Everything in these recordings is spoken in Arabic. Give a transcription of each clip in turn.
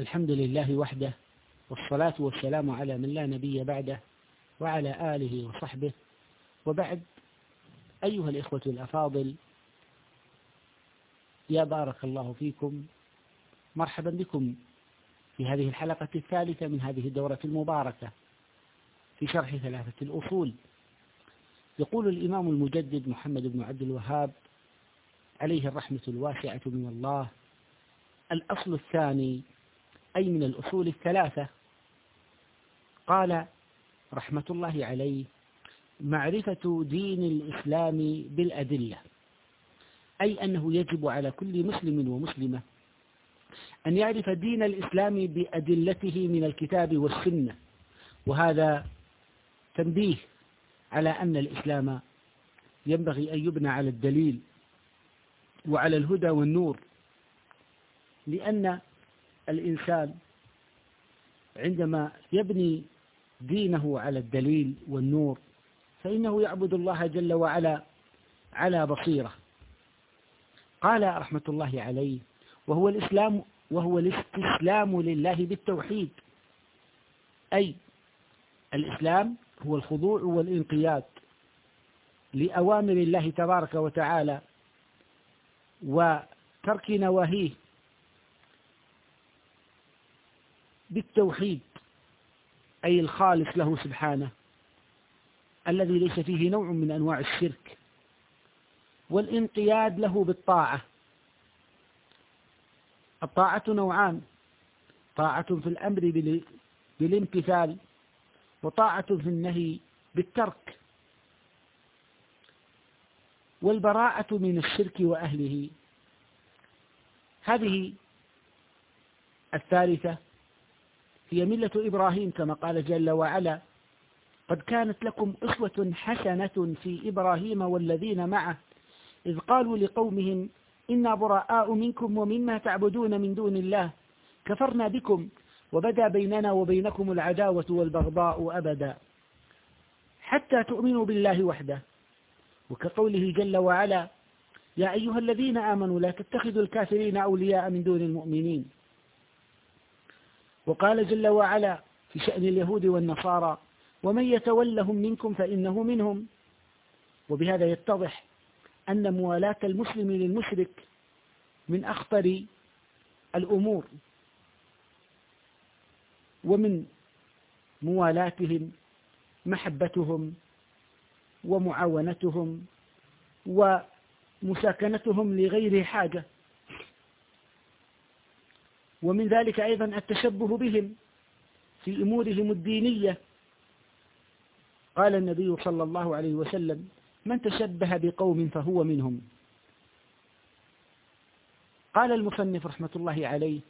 الحمد لله وحده والصلاة والسلام على من لا نبي بعده وعلى آله وصحبه. وبعد أيها الإخوة الأفاضل يا بارك الله فيكم. مرحبا بكم في هذه الحلقة الثالثة من هذه الدورة المباركة في شرح ثلاثة الأصول. يقول الإمام المجدد محمد بن عبد الوهاب عليه الرحمة الواسعة من الله الأصل الثاني أي من الأصول الثلاثة. قال رحمة الله عليه معرفة دين الإسلام بالأدلة. أي أنه يجب على كل مسلم ومسلمة أن يعرف دين الإسلام بأدلته من الكتاب والسنة. وهذا تنبيه على أن الإسلام ينبغي أن يبنى على الدليل وعلى الهدى والنور لأن الإنسان عندما يبني دينه على الدليل والنور فإنه يعبد الله جل وعلا على بصيرة. قال رحمة الله عليه وهو الإسلام وهو الاستسلام لله بالتوحيد. أي الإسلام هو الخضوع والانقياد لأوامر الله تبارك وتعالى وترك نواهيه بالتوحيد أي الخالص له سبحانه الذي ليس فيه نوع من أنواع الشرك والانقياد له بالطاعة. الطاعة نوعان طاعة في الأمر بالامتثال وطاعة في النهي بالترك. والبراءة من الشرك وأهله. هذه الثالثة هي ملة إبراهيم كما قال جل وعلا قد كانت لكم أسوة حسنة في إبراهيم والذين معه إذ قالوا لقومهم إنا براء منكم ومما تعبدون من دون الله كفرنا بكم وبدا بيننا وبينكم العداوة والبغضاء أبدا. حتى تؤمنوا بالله وحده. وكقوله جل وعلا يا أيها الذين آمنوا لا تتخذوا الكافرين أولياء من دون المؤمنين. وقال جل وعلا في شأن اليهود والنصارى ومن يتولهم منكم فإنه منهم. وبهذا يتضح أن موالاة المسلم للمشرك من أخطر الأمور ومن موالاتهم محبتهم ومعاونتهم ومساكنتهم لغير حاجة. ومن ذلك أيضا التشبه بهم في أمورهم الدينية. قال النبي صلى الله عليه وسلم من تشبه بقوم فهو منهم. قال المصنف رحمة الله عليه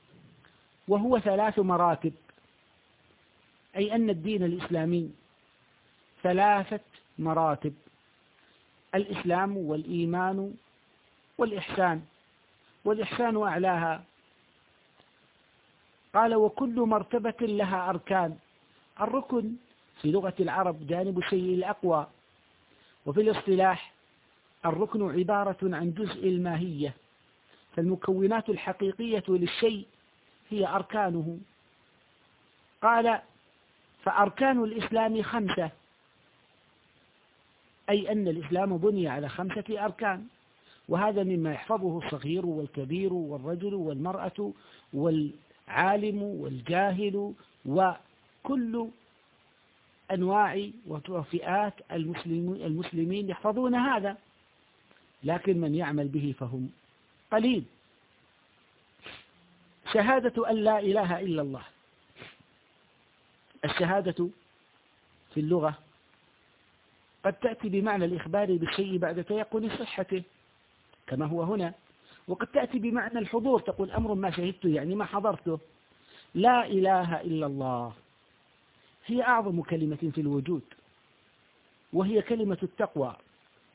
وهو ثلاث مراتب أي أن الدين الإسلامي ثلاثة مراتب الإسلام والإيمان والإحسان والإحسان أعلاها قال وكل مرتبة لها أركان. الركن في لغة العرب جانب الشيء الأقوى. وفي الاصطلاح الركن عبارة عن جزء الماهية. فالمكونات الحقيقية للشيء هي أركانه. قال فأركان الإسلام خمسة. أي أن الإسلام بني على خمسة أركان. وهذا مما يحفظه الصغير والكبير والرجل والمرأة والعالم والجاهل وكل أنواع وفئات المسلمين يحفظون هذا. لكن من يعمل به فهم قليل. شهادة أن لا إله إلا الله. الشهادة في اللغة قد تأتي بمعنى الإخبار بالشيء بعد تيقن صحته كما هو هنا. وقد تأتي بمعنى الحضور تقول أمر ما شهدته يعني ما حضرته. لا إله إلا الله. هي أعظم كلمة في الوجود وهي كلمة التقوى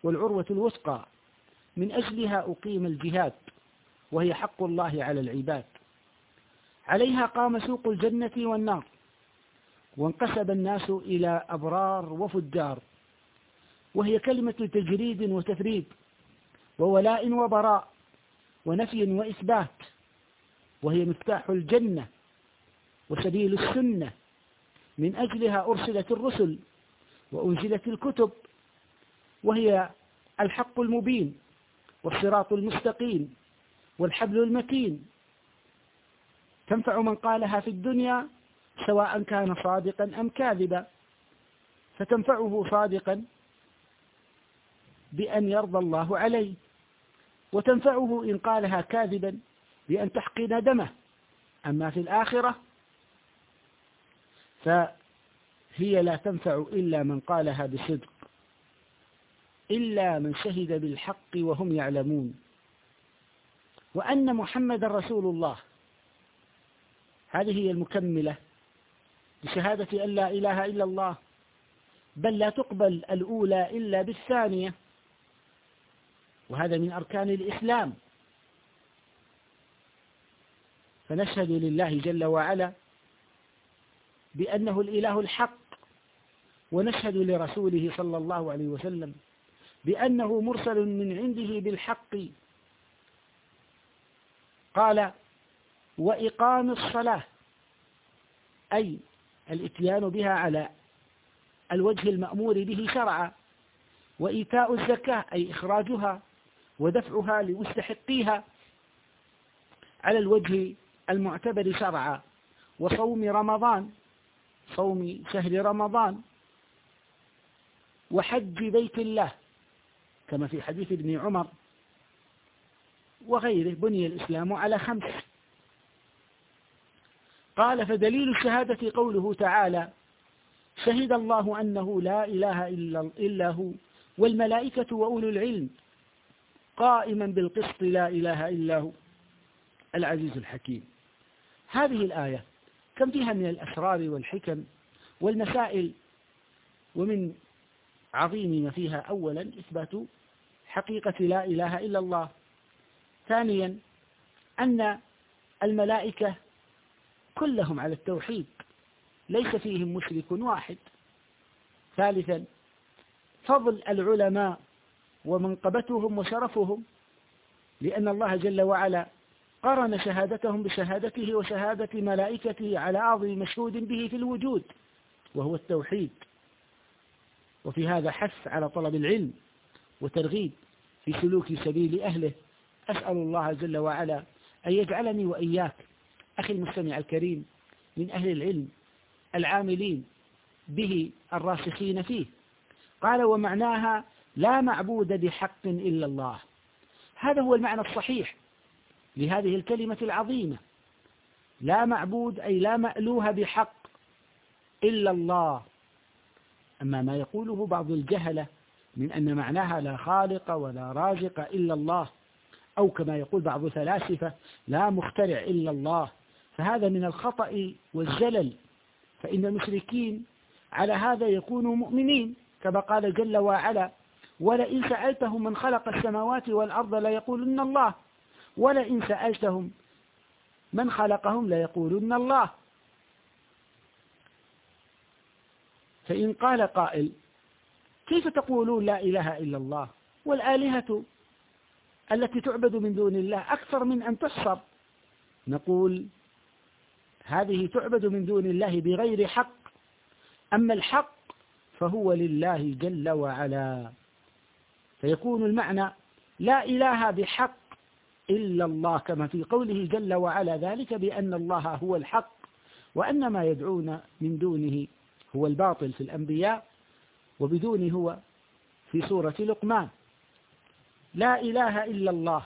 والعروة الوثقى. من أجلها أقيم الجهاد وهي حق الله على العباد. عليها قام سوق الجنة والنار وانقسم الناس إلى أبرار وفجار. وهي كلمة تجريد وتفريد وولاء وبراء. ونفي وإثبات وهي مفتاح الجنة وسبيل السنة من أجلها أرسلت الرسل وأنزلت الكتب وهي الحق المبين والصراط المستقيم والحبل المتين. تنفع من قالها في الدنيا سواء كان صادقا أم كاذبا. فتنفعه صادقا بأن يرضى الله عليه. وتنفعه إن قالها كاذبا بأن تحقن دمه. أما في الآخرة فهي لا تنفع إلا من قالها بصدق إلا من شهد بالحق وهم يعلمون. وأن محمد رسول الله هذه هي المكملة بشهادة أن لا إله إلا الله بل لا تقبل الأولى إلا بالثانية. وهذا من أركان الإسلام. فنشهد لله جل وعلا بأنه الإله الحق ونشهد لرسوله صلى الله عليه وسلم بأنه مرسل من عنده بالحق. قال وإقام الصلاة أي الإتيان بها على الوجه المأمور به شرعا وإيتاء الزكاة أي إخراجها ودفعها لمستحقيها على الوجه المعتبر شرعا. وصوم رمضان صوم شهر رمضان وحج بيت الله كما في حديث ابن عمر وغيره بني الإسلام على خمس. قال فدليل الشهادة قوله تعالى شهد الله أنه لا إله إلا هو والملائكة وأولو العلم قائما بالقسط لا إله إلا هو العزيز الحكيم. هذه الآية كم فيها من الأسرار والحكم والمسائل ومن عظيم ما فيها أولا إثبات حقيقة لا إله إلا الله. ثانيا أن الملائكة كلهم على التوحيد ليس فيهم مشرك واحد. ثالثا فضل العلماء ومنقبتهم وشرفهم لأن الله جل وعلا قرن شهادتهم بشهادته وشهادة ملائكته على أعظم مشهود به في الوجود وهو التوحيد. وفي هذا حث على طلب العلم وترغيب في سلوك سبيل أهله أسأل الله جل وعلا أن يجعلني وإياك أخي المستمع الكريم من أهل العلم العاملين به الراسخين فيه. قال ومعناها لا معبود بحق إلا الله. هذا هو المعنى الصحيح لهذه الكلمة العظيمة. لا معبود أي لا مألوه بحق إلا الله. أما ما يقوله بعض الجهلة من أن معناها لا خالق ولا رازق إلا الله أو كما يقول بعض الفلاسفة لا مخترع إلا الله فهذا من الخطأ والزلل فإن المشركين على هذا يكونوا مؤمنين كما قال جل وعلا ولئن سألتهم من خلق السماوات والأرض ليقولن الله. ولئن سألتهم من خلقهم ليقولن الله. فإن قال قائل كيف تقولون لا إله إلا الله؟ والآلهة التي تعبد من دون الله أكثر من أن تحصر. نقول هذه تعبد من دون الله بغير حق. أما الحق فهو لله جل وعلا. فيكون المعنى لا إله بحق إلا الله كما في قوله جل وعلا ذلك بأن الله هو الحق وأن ما يدعون من دونه هو الباطل في الأنبياء وبدون هو في سورة لقمان. لا إله إلا الله.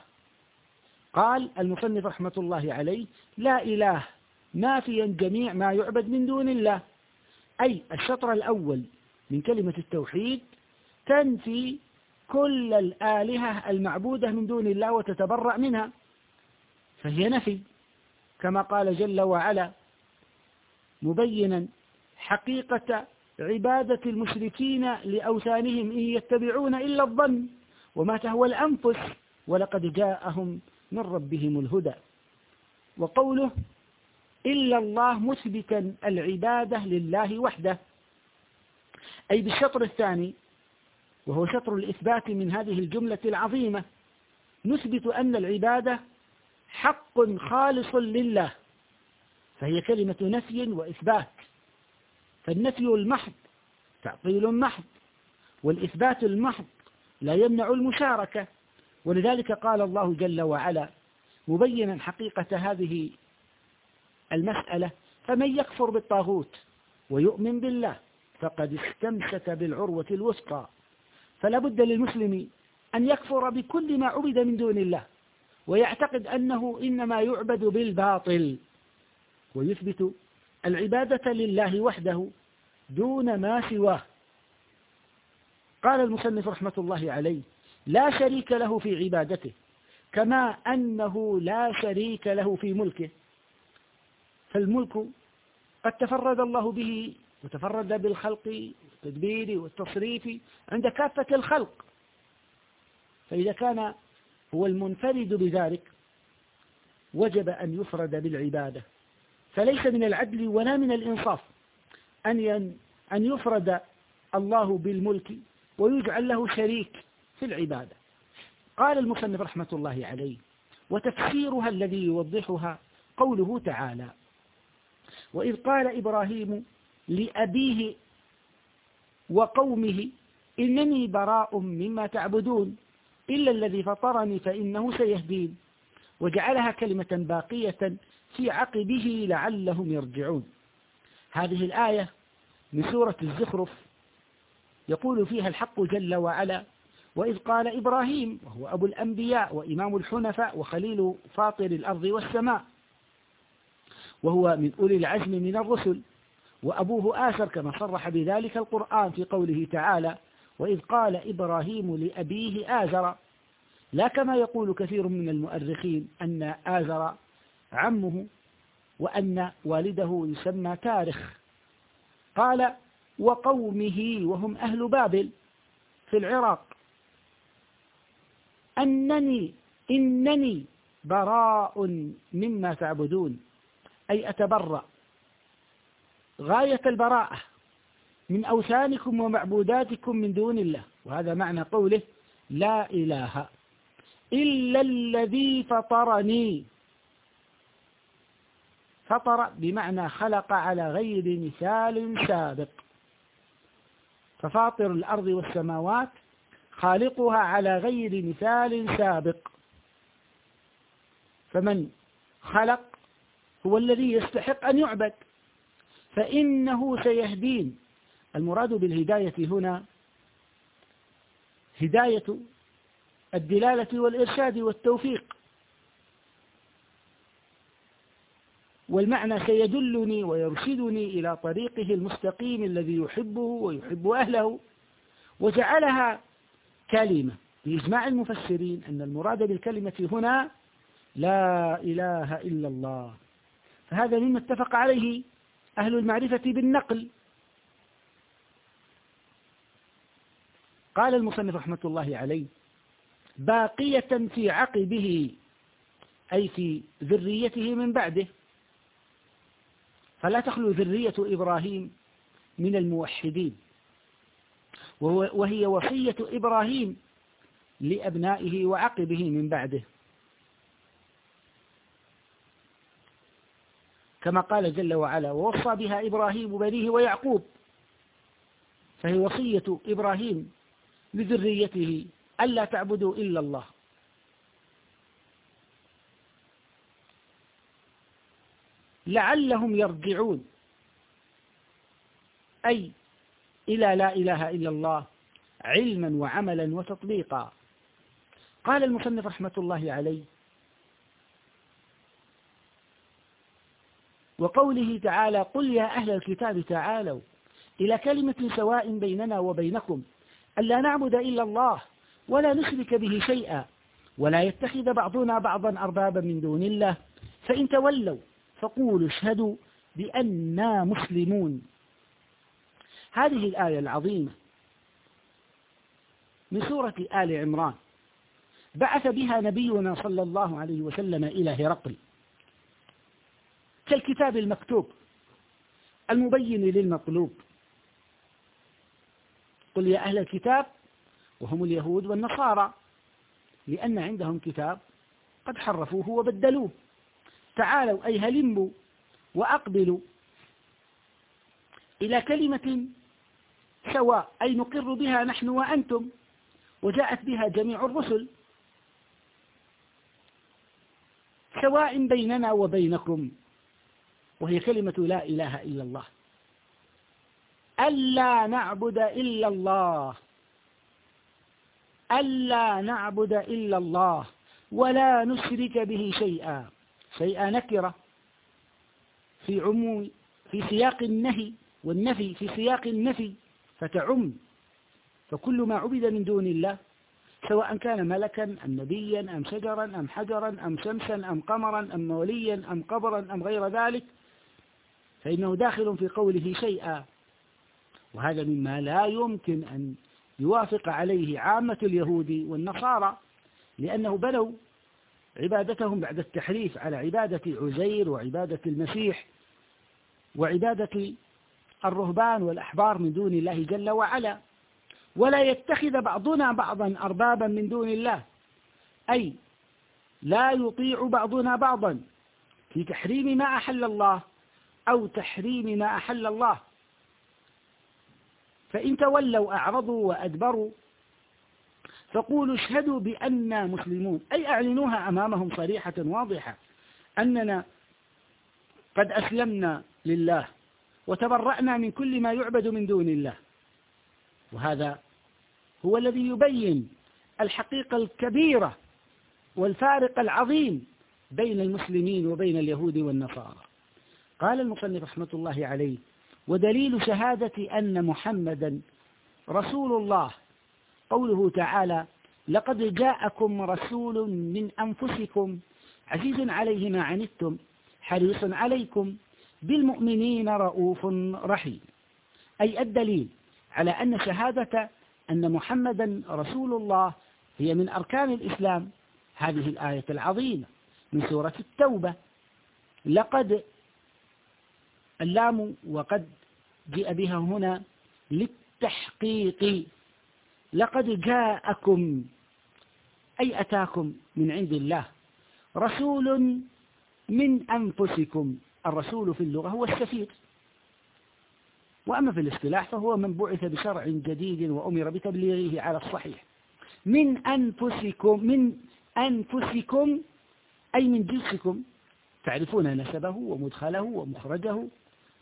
قال المصنف رحمة الله عليه لا إله نافيا جميع ما يعبد من دون الله. أي الشطر الأول من كلمة التوحيد تنفي كل الآلهة المعبودة من دون الله وتتبرأ منها. فهي نفي كما قال جل وعلا مبينا حقيقة عبادة المشركين لأوثانهم إن يتبعون إلا الظن وما تهوى الأنفس ولقد جاءهم من ربهم الهدى. وقوله إلا الله مثبتا العبادة لله وحده. أي بالشطر الثاني وهو شطر الإثبات من هذه الجملة العظيمة. نثبت أن العبادة حق خالص لله فهي كلمة نفي وإثبات. فالنفي المحض تعطيل محض والإثبات المحض لا يمنع المشاركة. ولذلك قال الله جل وعلا مبينا حقيقة هذه المسألة فمن يكفر بالطاغوت ويؤمن بالله فقد استمسك بالعروة الوثقى. فلا بد للمسلم أن يكفر بكل ما عبد من دون الله ويعتقد أنه إنما يعبد بالباطل ويثبت العبادة لله وحده دون ما سواه. قال المصنف رحمة الله عليه لا شريك له في عبادته كما أنه لا شريك له في ملكه. فالملك قد تفرد الله به وتفرد بالخلق والتدبير والتصريف عند كافة الخلق. فإذا كان هو المنفرد بذلك وجب أن يفرد بالعبادة. فليس من العدل ولا من الإنصاف أن أن يفرد الله بالملك ويجعل له شريك في العبادة. قال المصنف رحمة الله عليه وتفسيرها الذي يوضحها قوله تعالى وإذ قال إبراهيم لأبيه وقومه إنني براء مما تعبدون إلا الذي فطرني فإنه سيهدين. وجعلها كلمة باقية في عقبه لعلهم يرجعون. هذه الآية من سورة الزخرف يقول فيها الحق جل وعلا وإذ قال إبراهيم وهو أبو الأنبياء وإمام الحنفاء وخليل فاطر الأرض والسماء وهو من أولي العزم من الرسل وأبوه آسر كما صرح بذلك القرآن في قوله تعالى وإذ قال إبراهيم لأبيه آزر. لا كما يقول كثير من المؤرخين أن آزر عمه وأن والده يسمى تارخ. قال وقومه وهم أهل بابل في العراق. أنني إنني براء مما تعبدون أي أتبرأ. غاية البراءة من أوثانكم ومعبوداتكم من دون الله. وهذا معنى قوله لا إله إلا الذي فطرني. فطر بمعنى خلق على غير مثال سابق. ففاطر الأرض والسماوات خالقها على غير مثال سابق. فمن خلق هو الذي يستحق أن يعبد. فإنه سيهدين. المراد بالهداية هنا هداية الدلالة والإرشاد والتوفيق. والمعنى سيدلني ويرشدني إلى طريقه المستقيم الذي يحبه ويحب أهله وجعلها كلمة بإجماع المفسرين أن المراد بالكلمة هنا لا إله إلا الله. فهذا مما اتفق عليه أهل المعرفة بالنقل. قال المصنف رحمة الله عليه باقية في عقبه أي في ذريته من بعده. فلا تخلو ذرية إبراهيم من الموحدين. وهي وصية إبراهيم لأبنائه وعقبه من بعده. كما قال جل وعلا ووصى بها إبراهيم بنيه ويعقوب. فهي وصية إبراهيم لذريته ألا تعبدوا إلا الله. لعلهم يرجعون أي إلى لا إله إلا الله علما وعملا وتطبيقا. قال المصنف رحمة الله عليه وقوله تعالى قل يا أهل الكتاب تعالوا إلى كلمة سواء بيننا وبينكم ألا نعبد إلا الله ولا نشرك به شيئا ولا يتخذ بعضنا بعضا أربابا من دون الله فإن تولوا فقولوا اشهدوا بأننا مسلمون. هذه الآية العظيمة من سورة آل عمران بعث بها نبينا صلى الله عليه وسلم إلى هرقل. كالكتاب المكتوب المبين للمطلوب قل يا أهل الكتاب وهم اليهود والنصارى لأن عندهم كتاب قد حرفوه وبدلوه. تعالوا أي هلموا وأقبلوا إلى كلمة سواء أي نقر بها نحن وأنتم وجاءت بها جميع الرسل. سواء بيننا وبينكم. وهي كلمة لا إله إلا الله. ألا نعبد إلا الله. ألا نعبد إلا الله. ولا نشرك به شيئا. شيئا نكرة. في عموم في سياق النهي والنفي في سياق النفي فتعم. فكل ما عبد من دون الله سواء كان ملكا أم نبيا أم شجرا أم حجرا أم شمسا أم قمرا أم وليا أم قبرا أم غير ذلك فإنه داخل في قوله شيئا. وهذا مما لا يمكن أن يوافق عليه عامة اليهود والنصارى لأنه بنوا عبادتهم بعد التحريف على عبادة عزير وعبادة المسيح وعبادة الرهبان والأحبار من دون الله جل وعلا. ولا يتخذ بعضنا بعضا أربابا من دون الله أي لا يطيع بعضنا بعضا في تحريم ما أحل الله أو تحريم ما أحل الله. فإن تولوا أعرضوا وأدبروا فقولوا اشهدوا بأننا مسلمون. أي أعلنوها أمامهم صريحة واضحة أننا قد أسلمنا لله وتبرأنا من كل ما يعبد من دون الله. وهذا هو الذي يبين الحقيقة الكبيرة والفارق العظيم بين المسلمين وبين اليهود والنصارى. قال المصنف رحمة الله عليه ودليل شهادة أن محمدا رسول الله. قوله تعالى لقد جاءكم رسول من أنفسكم عزيز عليه ما عنتم حريص عليكم بالمؤمنين رؤوف رحيم. أي الدليل على أن شهادة أن محمدا رسول الله هي من أركان الإسلام. هذه الآية العظيمة من سورة التوبة لقد اللام وقد جاء بها هنا للتحقيق. لقد جاءكم أي أتاكم من عند الله رسول من أنفسكم. الرسول في اللغة هو السفير وأما في الاصطلاح فهو من بعث بشرع جديد وأمر بتبليغه على الصحيح. من أنفسكم من أنفسكم أي من جنسكم. تعرفون نسبه ومدخله ومخرجه.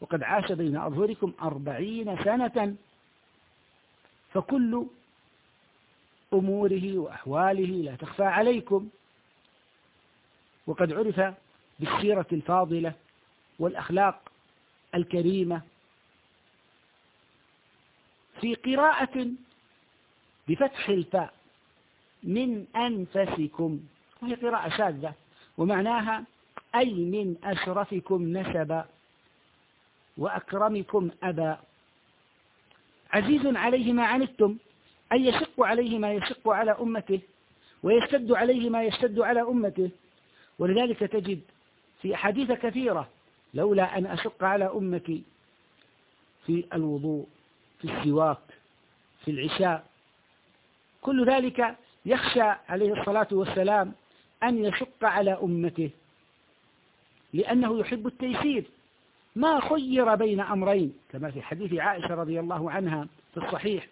وقد عاش بين أظهركم أربعين سنة فكل أموره وأحواله لا تخفى عليكم. وقد عرف بالسيرة الفاضلة والأخلاق الكريمة في قراءة بفتح الفاء من أنفسكم وهي قراءة شاذة ومعناها أي من أشرفكم نسبا. وأكرمكم أبا. عزيز عليه ما عنتم أي يشق عليه ما يشق على أمته ويشتد عليه ما يشتد على أمته. ولذلك تجد في أحاديث كثيرة لولا أن أشق على أمتي في الوضوء في السواك في العشاء. كل ذلك يخشى عليه الصلاة والسلام أن يشق على أمته لأنه يحب التيسير. ما خير بين أمرين كما في حديث عائشة رضي الله عنها في الصحيح.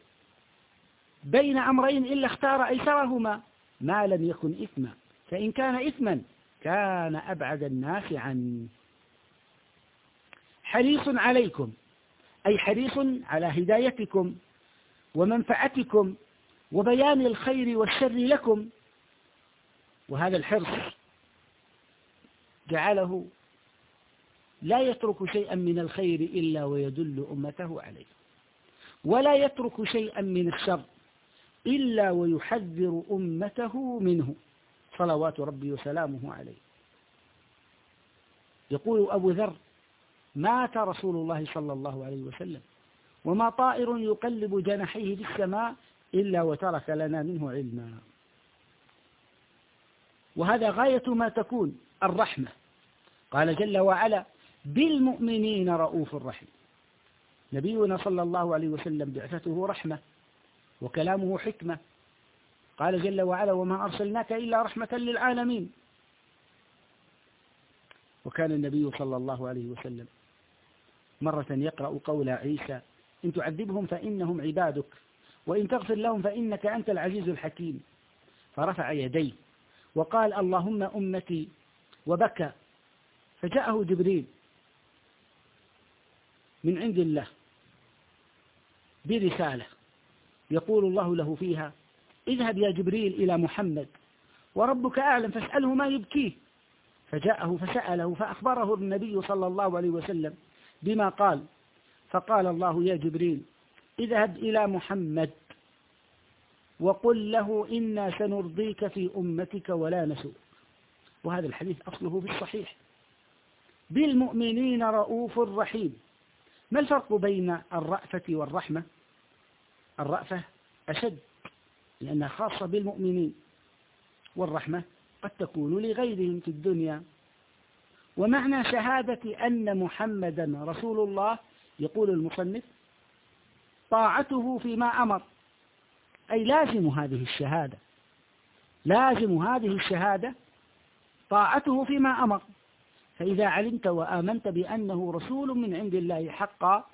بين أمرين إلا اختار أيسرهما ما لم يكن إثما. فإن كان إثما كان أبعد الناس عنه حريص عليكم أي حريص على هدايتكم ومنفعتكم وبيان الخير والشر لكم. وهذا الحرص جعله لا يترك شيئا من الخير إلا ويدل أمته عليه. ولا يترك شيئا من الشر إلا ويحذر أمته منه. صلوات ربي وسلامه عليه. يقول أبو ذر مات رسول الله صلى الله عليه وسلم وما طائر يقلب جناحيه في السماء إلا وترك لنا منه علما. وهذا غاية ما تكون الرحمة. قال جل وعلا بالمؤمنين رؤوف رحيم. نبينا صلى الله عليه وسلم بعثته رحمة وكلامه حكمة. قال جل وعلا وما أرسلناك إلا رحمة للعالمين. وكان النبي صلى الله عليه وسلم مرة يقرأ قول عيسى إن تعذبهم فإنهم عبادك وإن تغفر لهم فإنك أنت العزيز الحكيم. فرفع يديه وقال اللهم أمتي وبكى. فجاءه جبريل من عند الله برسالة يقول الله له فيها اذهب يا جبريل إلى محمد وربك أعلم فاسأله ما يبكيه فجاءه فسأله فأخبره النبي صلى الله عليه وسلم بما قال فقال الله يا جبريل اذهب إلى محمد وقل له إنا سنرضيك في أمتك ولا نسوء وهذا الحديث أصله في الصحيح بالمؤمنين رؤوف رحيم ما الفرق بين الرأفة والرحمة؟ الرأفة أشد لأنها خاصة بالمؤمنين والرحمة قد تكون لغيرهم في الدنيا. ومعنى شهادة أن محمدا رسول الله يقول المصنف طاعته فيما أمر. أي لازم هذه الشهادة لازم هذه الشهادة طاعته فيما أمر. فإذا علمت وآمنت بأنه رسول من عند الله حقا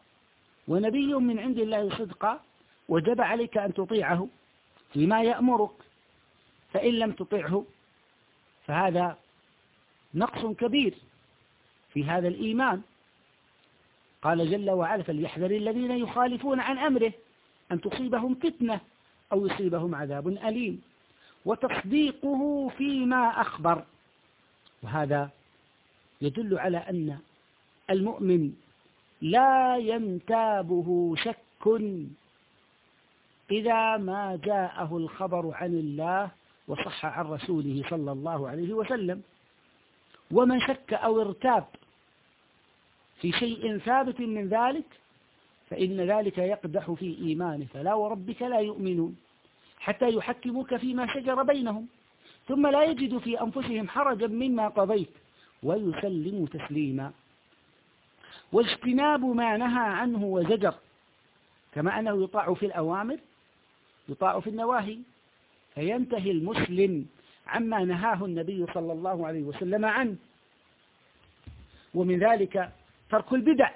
ونبي من عند الله صدقا وجب عليك أن تطيعه فيما يأمرك فإن لم تطيعه فهذا نقص كبير في هذا الإيمان. قال جل وعلا فليحذر الذين يخالفون عن أمره أن تصيبهم فتنة أو يصيبهم عذاب أليم. وتصديقه فيما أخبر. وهذا يدل على أن المؤمن لا ينتابه شك إذا ما جاءه الخبر عن الله وصح عن رسوله صلى الله عليه وسلم. ومن شك أو ارتاب في شيء ثابت من ذلك فإن ذلك يقدح في إيمانه فلا وربك لا يؤمنون حتى يحكموك فيما شجر بينهم ثم لا يجدوا في أنفسهم حرجا مما قضيت. ويسلموا تسليما. واجتناب ما نهى عنه وزجر كما أنه يطاع في الأوامر يطاع في النواهي فينتهي المسلم عما نهاه النبي صلى الله عليه وسلم عنه. ومن ذلك ترك البدع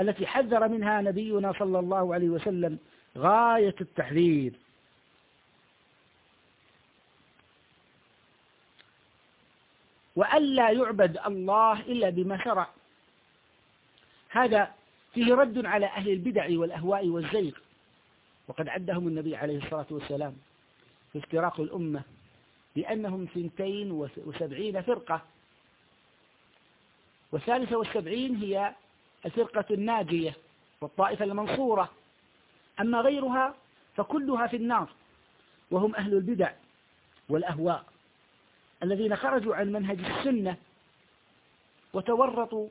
التي حذر منها نبينا صلى الله عليه وسلم غاية التحذير. وألا يعبد الله إلا بما شرع. هذا فيه رد على أهل البدع والأهواء والزيغ. وقد عدهم النبي عليه الصلاة والسلام في افتراق الأمة بأنهم ثنتين وسبعين فرقة. والثالثة والسبعين هي الفرقة الناجية والطائفة المنصورة. أما غيرها فكلها في النار وهم أهل البدع والأهواء. الذين خرجوا عن منهج السنة وتورطوا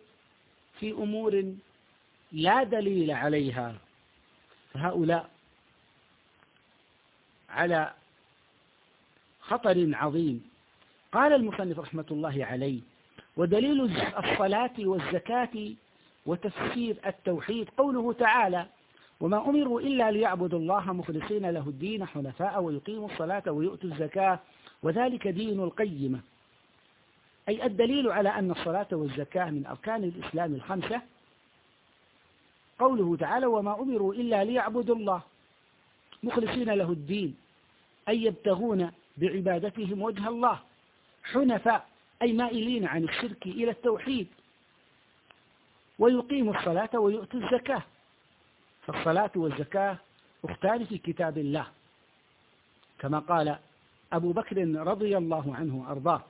في أمور لا دليل عليها. فهؤلاء على خطر عظيم. قال المصنف رحمة الله عليه ودليل الصلاة والزكاة وتفسير التوحيد قوله تعالى وما أمروا إلا ليعبدوا الله مخلصين له الدين حنفاء ويقيموا الصلاة ويؤتوا الزكاة وذلك دين القيمة. أي الدليل على أن الصلاة والزكاة من أركان الإسلام الخمسة. قوله تعالى وما أمروا إلا ليعبدوا الله. مخلصين له الدين. أي يبتغون بعبادتهم وجه الله. حنفاء أي مائلين عن الشرك إلى التوحيد. ويقيموا الصلاة ويؤتوا الزكاة. فالصلاة والزكاة أختان في كتاب الله. كما قال أبو بكر رضي الله عنه أرضاه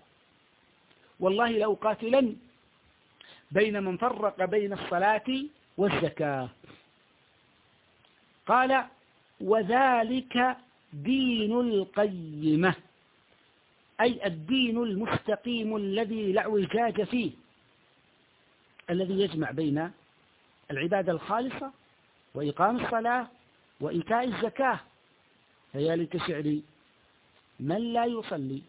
والله لأقاتلن بين من فرق بين الصلاة والزكاة. قال وذلك دين القيمة أي الدين المستقيم الذي لا اعوجاج فيه الذي يجمع بين العبادة الخالصة وإقام الصلاة وإيتاء الزكاة. ليت شعري من لا يصلي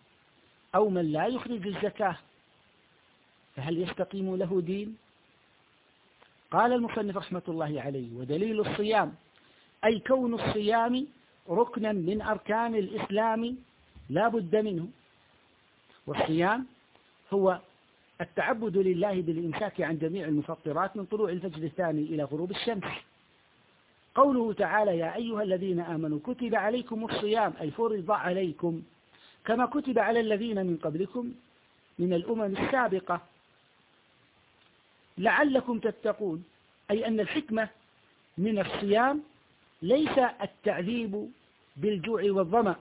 أو من لا يخرج الزكاة فهل يستقيم له دين؟ قال المصنف رحمة الله عليه ودليل الصيام أي كون الصيام ركنا من أركان الإسلام لا بد منه. والصيام هو التعبد لله بالإمساك عن جميع المفطرات من طلوع الفجر الثاني إلى غروب الشمس. قوله تعالى يا أيها الذين آمنوا كتب عليكم الصيام أي فرض عليكم كما كتب على الذين من قبلكم من الأمم السابقة. لعلكم تتقون أي أن الحكمة من الصيام ليس التعذيب بالجوع والظمأ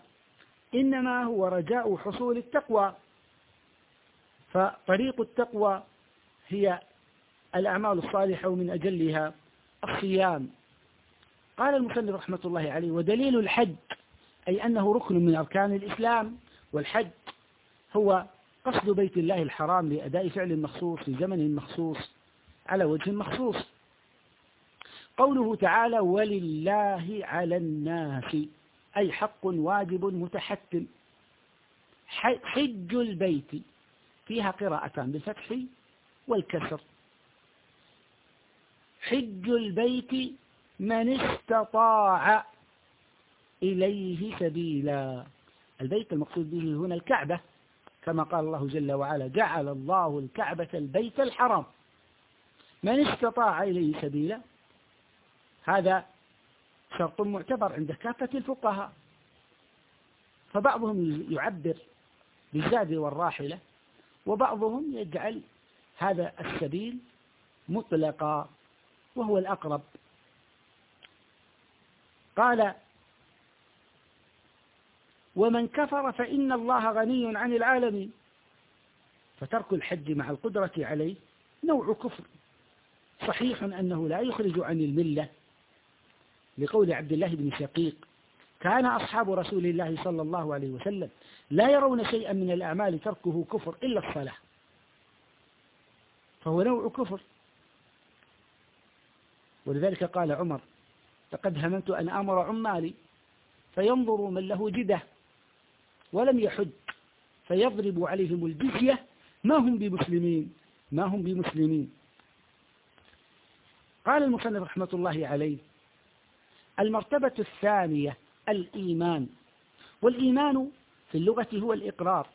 إنما هو رجاء حصول التقوى. فطريق التقوى هي الأعمال الصالحة ومن أجلها الصيام. قال المصنف رحمة الله عليه ودليل الحج أي أنه ركن من أركان الإسلام والحج هو قصد بيت الله الحرام لأداء فعل مخصوص في زمن مخصوص على وجه مخصوص. قوله تعالى ولله على الناس أي حق واجب متحتم حج البيت فيها قراءتان بالفتح والكسر. حج البيت من استطاع إليه سبيلا. البيت المقصود به هنا الكعبة. كما قال الله جل وعلا جعل الله الكعبة البيت الحرام. من استطاع إليه سبيلا. هذا شرط معتبر عند كافة الفقهاء. فبعضهم يعبر بالزاد والراحلة وبعضهم يجعل هذا السبيل مطلقا وهو الأقرب قال ومن كفر فإن الله غني عن العالمين. فترك الحج مع القدرة عليه نوع كفر. صحيح أنه لا يخرج عن الملة. لقول عبد الله بن شقيق كان أصحاب رسول الله صلى الله عليه وسلم لا يرون شيئا من الأعمال تركه كفر إلا الصلاة. فهو نوع كفر. ولذلك قال عمر لقد هممت أن أمر عمالي فينظروا من له جدة ولم يحج فيضرب عليهم الجزية ما هم بمسلمين؟ ما هم بمسلمين؟ قال المصنف رحمة الله عليه المرتبة الثانية الإيمان والإيمان في اللغة هو الإقرار.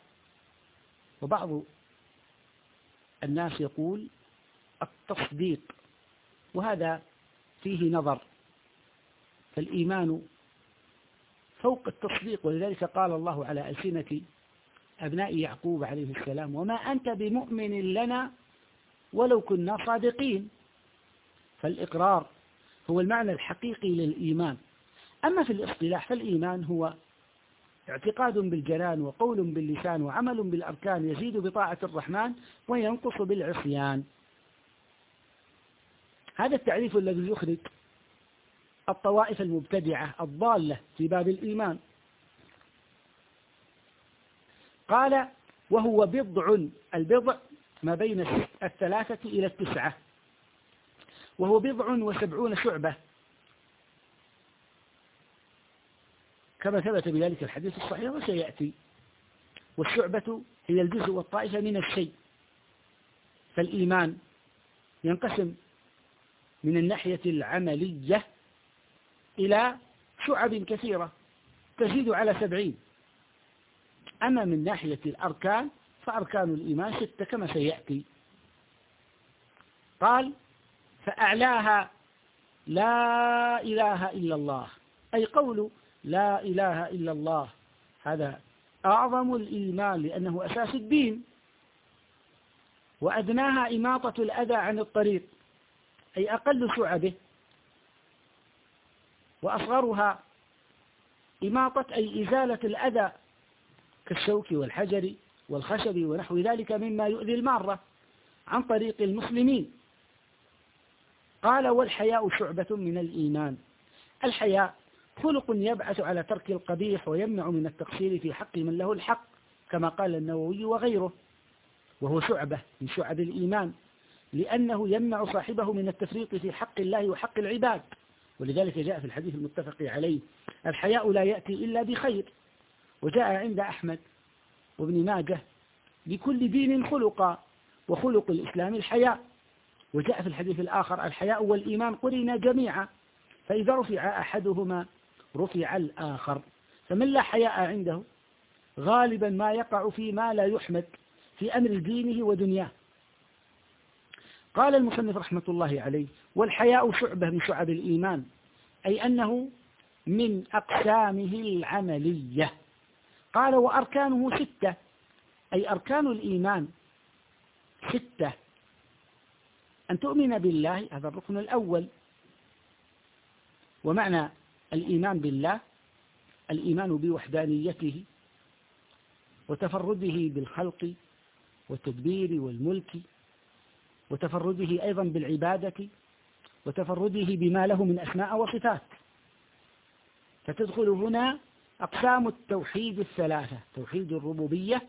وبعض الناس يقول التصديق وهذا فيه نظر. فالإيمان فوق التصديق ولذلك قال الله على ألسنة أبناء يعقوب عليه السلام وما أنت بمؤمن لنا ولو كنا صادقين. فالإقرار هو المعنى الحقيقي للإيمان. أما في الاصطلاح فالإيمان هو اعتقاد بالجنان وقول باللسان وعمل بالأركان يزيد بطاعة الرحمن وينقص بالعصيان. هذا التعريف الذي يخرج الطوائف المبتدعة الضالة في باب الإيمان. قال وهو بضع البضع ما بين الثلاثة إلى التسعة. وهو بضع وسبعون شعبة. كما ثبت بذلك الحديث الصحيح وسيأتي. والشعبة هي الجزء والطائفة من الشيء. فالإيمان ينقسم من الناحية العملية إلى شعب كثيرة تزيد على سبعين. أما من ناحية الأركان فأركان الإيمان ستة كما سيأتي. قال فأعلاها لا إله إلا الله. أي قول لا إله إلا الله. هذا أعظم الإيمان لأنه أساس الدين. وأدناها إماطة الأذى عن الطريق أي أقل شعبه. وأصغرها إماطة أي إزالة الأذى كالشوك والحجر والخشب ونحو ذلك مما يؤذي المارة عن طريق المسلمين. قال والحياء شعبة من الإيمان. الحياء خلق يبعث على ترك القبيح ويمنع من التقصير في حق من له الحق كما قال النووي وغيره. وهو شعبة من شعب الإيمان لأنه يمنع صاحبه من التفريط في حق الله وحق العباد. ولذلك جاء في الحديث المتفق عليه الحياء لا يأتي إلا بخير. وجاء عند أحمد وابن ماجه لكل دين خلقا وخلق الإسلام الحياء. وجاء في الحديث الآخر الحياء والإيمان قرنا جميعا فإذا رفع أحدهما رفع الآخر. فمن لا حياء عنده؟ غالبا ما يقع في ما لا يحمد في أمر دينه ودنياه. قال المصنف رحمة الله عليه والحياء شعبة من شعب الإيمان أي أنه من أقسامه العملية. قال وأركانه ستة أي أركان الإيمان ستة. أن تؤمن بالله هذا الركن الأول. ومعنى الإيمان بالله الإيمان بوحدانيته وتفرده بالخلق والتدبير والملك وتفرده أيضا بالعبادة وتفرده بما له من أسماء وصفات. فتدخل هنا أقسام التوحيد الثلاثة توحيد الربوبية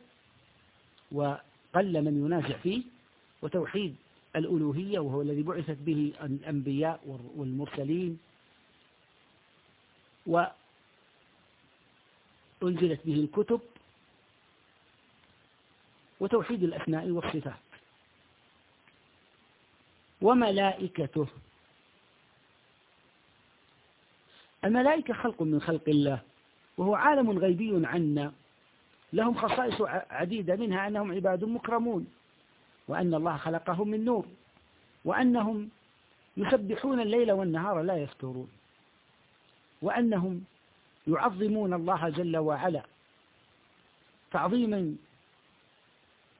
وقل من ينازع فيه وتوحيد الألوهية وهو الذي بعثت به الأنبياء والمرسلين وأنزلت به الكتب وتوحيد الأسماء والصفات. وملائكته. الملائكة خلق من خلق الله وهو عالم غيبي عنا. لهم خصائص عديدة منها أنهم عباد مكرمون وأن الله خلقهم من نور وأنهم يسبحون الليل والنهار لا يفترون وأنهم يعظمون الله جل وعلا تعظيما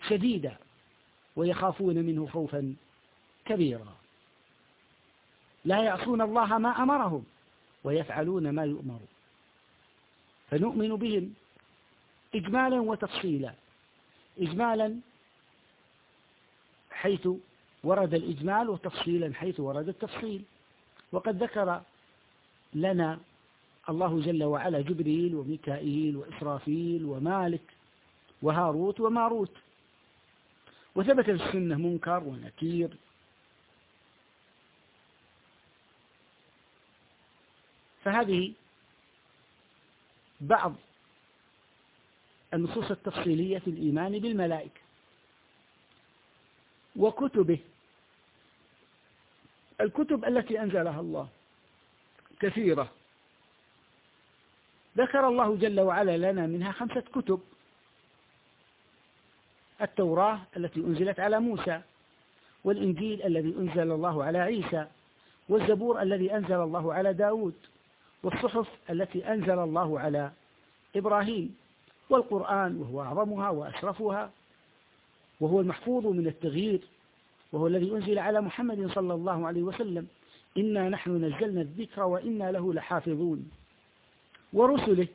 شديدا ويخافون منه خوفا. كبيرا لا يعصون الله ما أمرهم ويفعلون ما يؤمرون. فنؤمن بهم إجمالا وتفصيلا. إجمالا حيث ورد الإجمال وتفصيلا حيث ورد التفصيل. وقد ذكر لنا الله جل وعلا جبريل وميكائيل وإسرافيل ومالك وهاروت وماروت. وثبت في السنة منكر ونكير. فهذه بعض النصوص التفصيلية في الإيمان بالملائكة وكتبه. الكتب التي أنزلها الله كثيرة. ذكر الله جل وعلا لنا منها خمسة كتب. التوراة التي أنزلت على موسى والإنجيل الذي أنزل الله على عيسى والزبور الذي أنزل الله على داود. والصحف التي أنزل الله على إبراهيم والقرآن وهو أعظمها وأشرفها وهو المحفوظ من التغيير وهو الذي أنزل على محمد صلى الله عليه وسلم. إنا نحن نزلنا الذكر وإنا له لحافظون. ورسله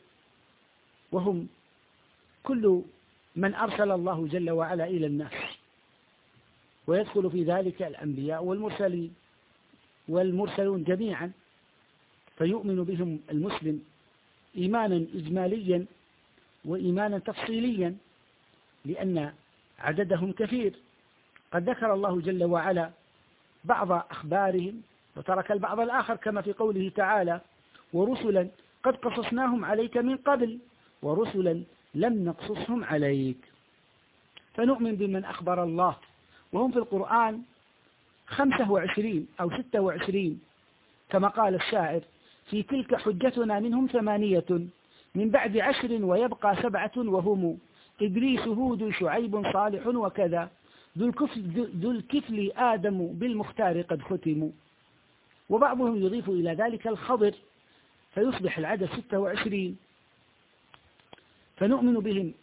وهم كل من أرسل الله جل وعلا إلى الناس. ويدخل في ذلك الأنبياء والمرسلين والمرسلون جميعا. فيؤمن بهم المسلم إيمانا إجماليا وإيمانا تفصيليا لأن عددهم كثير. قد ذكر الله جل وعلا بعض أخبارهم وترك البعض الآخر كما في قوله تعالى ورسلا قد قصصناهم عليك من قبل ورسلا لم نقصصهم عليك. فنؤمن بمن أخبر الله وهم في القرآن خمسة وعشرين أو ستة وعشرين كما قال الشاعر في تلك حجتنا منهم ثمانية من بعد عشر ويبقى سبعة وهم. إدريس هود شعيب صالح وكذا. ذو الكفل, ذو الكفل آدم بالمختار قد ختموا وبعضهم يضيف إلى ذلك الخضر فيصبح العدد ستة وعشرين. فنؤمن بهم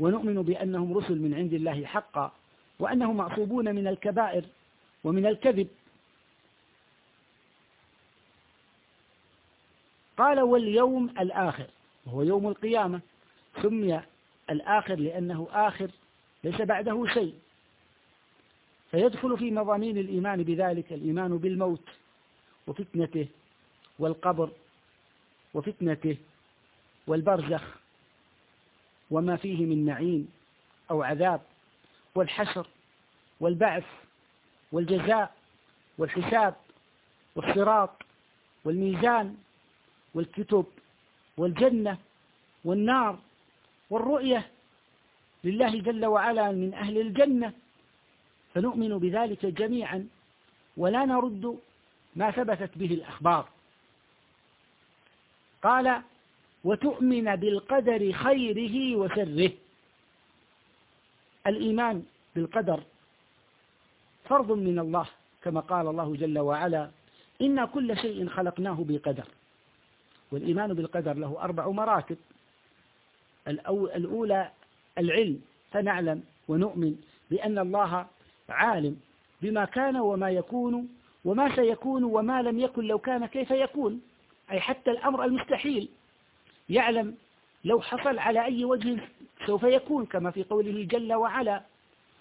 ونؤمن بأنهم رسل من عند الله حقا وأنهم معصوبون من الكبائر ومن الكذب. قال واليوم الآخر وهو يوم القيامة سمي الآخر لأنه آخر ليس بعده شيء. فيدخل في مضامين الإيمان بذلك الإيمان بالموت وفتنته والقبر وفتنته والبرزخ وما فيه من نعيم أو عذاب والحشر والبعث والجزاء والحساب والصراط والميزان والكتب والجنة والنار والرؤية لله جل وعلا من أهل الجنة فنؤمن بذلك جميعا ولا نرد ما ثبتت به الأخبار. قال وتؤمن بالقدر خيره وسره الإيمان بالقدر فرض من الله كما قال الله جل وعلا إنا كل شيء خلقناه بقدر. والإيمان بالقدر له أربع مراتب. الأولى العلم. فنعلم ونؤمن بأن الله عالم بما كان وما يكون وما سيكون وما لم يكن لو كان كيف يكون. أي حتى الأمر المستحيل. يعلم لو حصل على أي وجه سوف يكون كما في قوله جل وعلا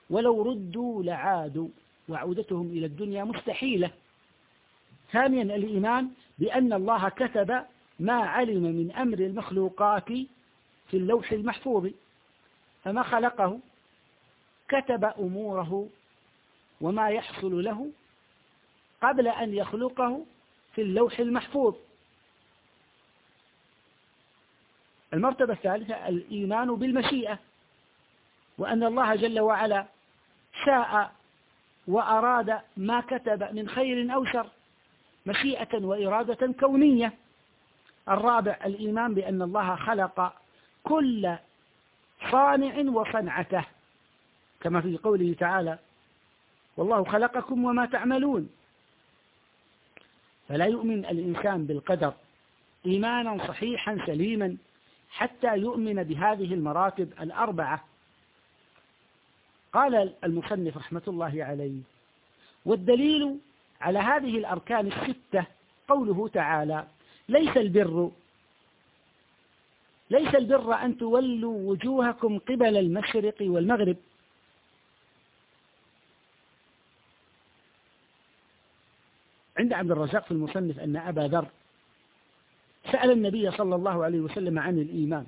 ولو ردوا لعادوا وعودتهم إلى الدنيا مستحيلة. ثانيا الإيمان بأن الله كتب ما علم من أمر المخلوقات في اللوح المحفوظ فما خلقه كتب أموره وما يحصل له قبل أن يخلقه في اللوح المحفوظ. المرتبة الثالثة الإيمان بالمشيئة وأن الله جل وعلا شاء وأراد ما كتب من خير أو شر مشيئة وإرادة كونية. الرابع الإيمان بأن الله خلق كل صانع وصنعته كما في قوله تعالى والله خلقكم وما تعملون. فلا يؤمن الإنسان بالقدر إيمانا صحيحا سليما حتى يؤمن بهذه المراتب الأربعة. قال المصنف رحمة الله عليه والدليل على هذه الأركان الستة قوله تعالى ليس البر ليس البر أن تولوا وجوهكم قبل المشرق والمغرب. عند عبد الرزاق في المصنف أن أبا ذر سأل النبي صلى الله عليه وسلم عن الإيمان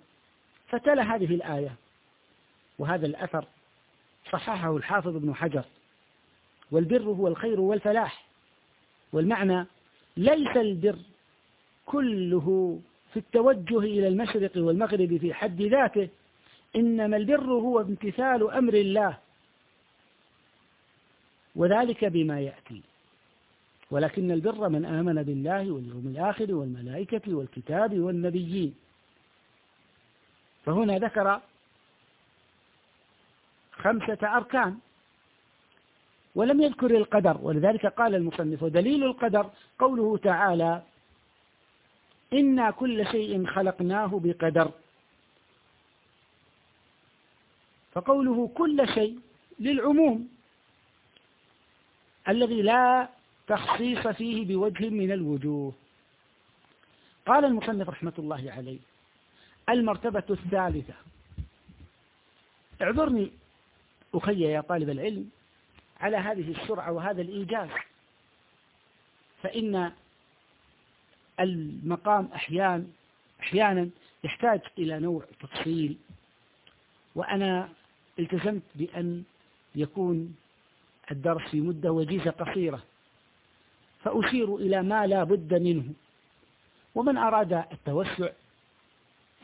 فتلا هذه الآية وهذا الأثر صححه الحافظ ابن حجر. والبر هو الخير والفلاح والمعنى ليس البر كله في التوجه إلى المشرق والمغرب في حد ذاته إنما البر هو امتثال أمر الله وذلك بما يأتي. ولكن البر من آمن بالله واليوم الآخر والملائكة والكتاب والنبيين. فهنا ذكر خمسة أركان ولم يذكر القدر ولذلك قال المصنف ودليل القدر قوله تعالى إنا كل شيء خلقناه بقدر. فقوله كل شيء للعموم الذي لا تخصيص فيه بوجه من الوجوه. قال المصنف رحمة الله عليه المرتبة الثالثة. اعذرني أخي يا طالب العلم على هذه السرعة وهذا الإيجاز فإن المقام أحيان أحيانا يحتاج إلى نوع تفصيل. وأنا التزمت بأن يكون الدرس في مدة وجيزة قصيرة. فأشير إلى ما لا بد منه. ومن أراد التوسع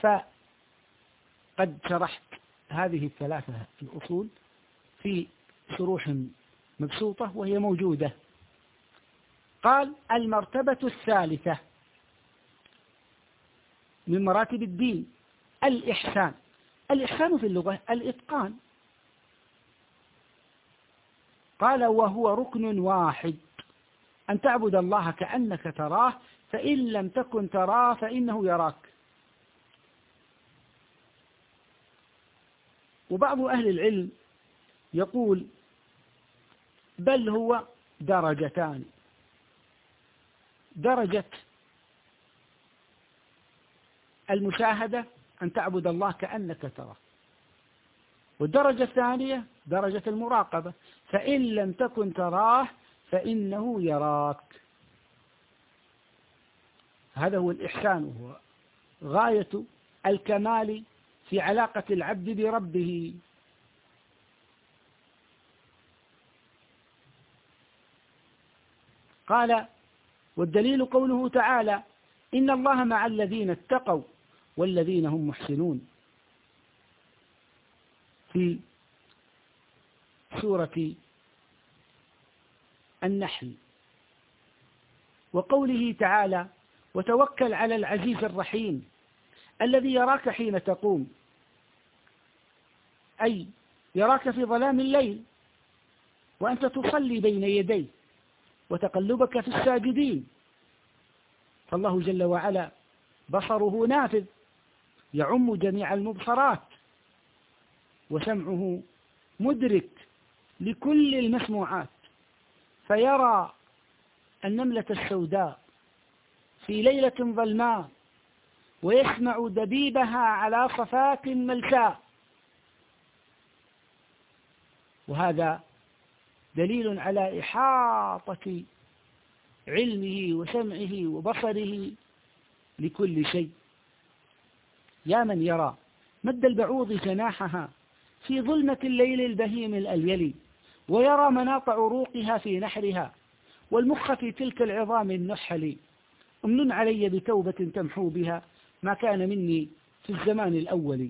فقد شرحت هذه الثلاثة الأصول في شروح مبسوطة وهي موجودة. قال المرتبة الثالثة. من مراتب الدين. الإحسان. الإحسان في اللغة الإتقان. قال وهو ركن واحد. أن تعبد الله كأنك تراه فإن لم تكن تراه فإنه يراك. وبعض أهل العلم يقول بل هو درجتان. درجة المشاهدة أن تعبد الله كأنك تراه. والدرجة الثانية درجة المراقبة. فإن لم تكن تراه فإنه يراك. هذا هو الإحسان وهو غاية الكمال في علاقة العبد بربه. قال والدليل قوله تعالى إن الله مع الذين اتقوا والذين هم محسنون. في سورة النحل. وقوله تعالى وتوكل على العزيز الرحيم الذي يراك حين تقوم. أي يراك في ظلام الليل وأنت تصلي بين يديه وتقلبك في الساجدين. فالله جل وعلا بصره نافذ. يعم جميع المبصرات وسمعه مدرك لكل المسموعات فيرى النملة السوداء في ليلة ظلماء ويسمع دبيبها على صفات ملساء. وهذا دليل على إحاطة علمه وسمعه وبصره لكل شيء. يا من يرى مد البعوض جناحها في ظلمة الليل البهيم الأليل ويرى مناط عروقها في نحرها والمخ في تلك العظام النحل. أمن علي بتوبة تمحو بها ما كان مني في الزمان الأول.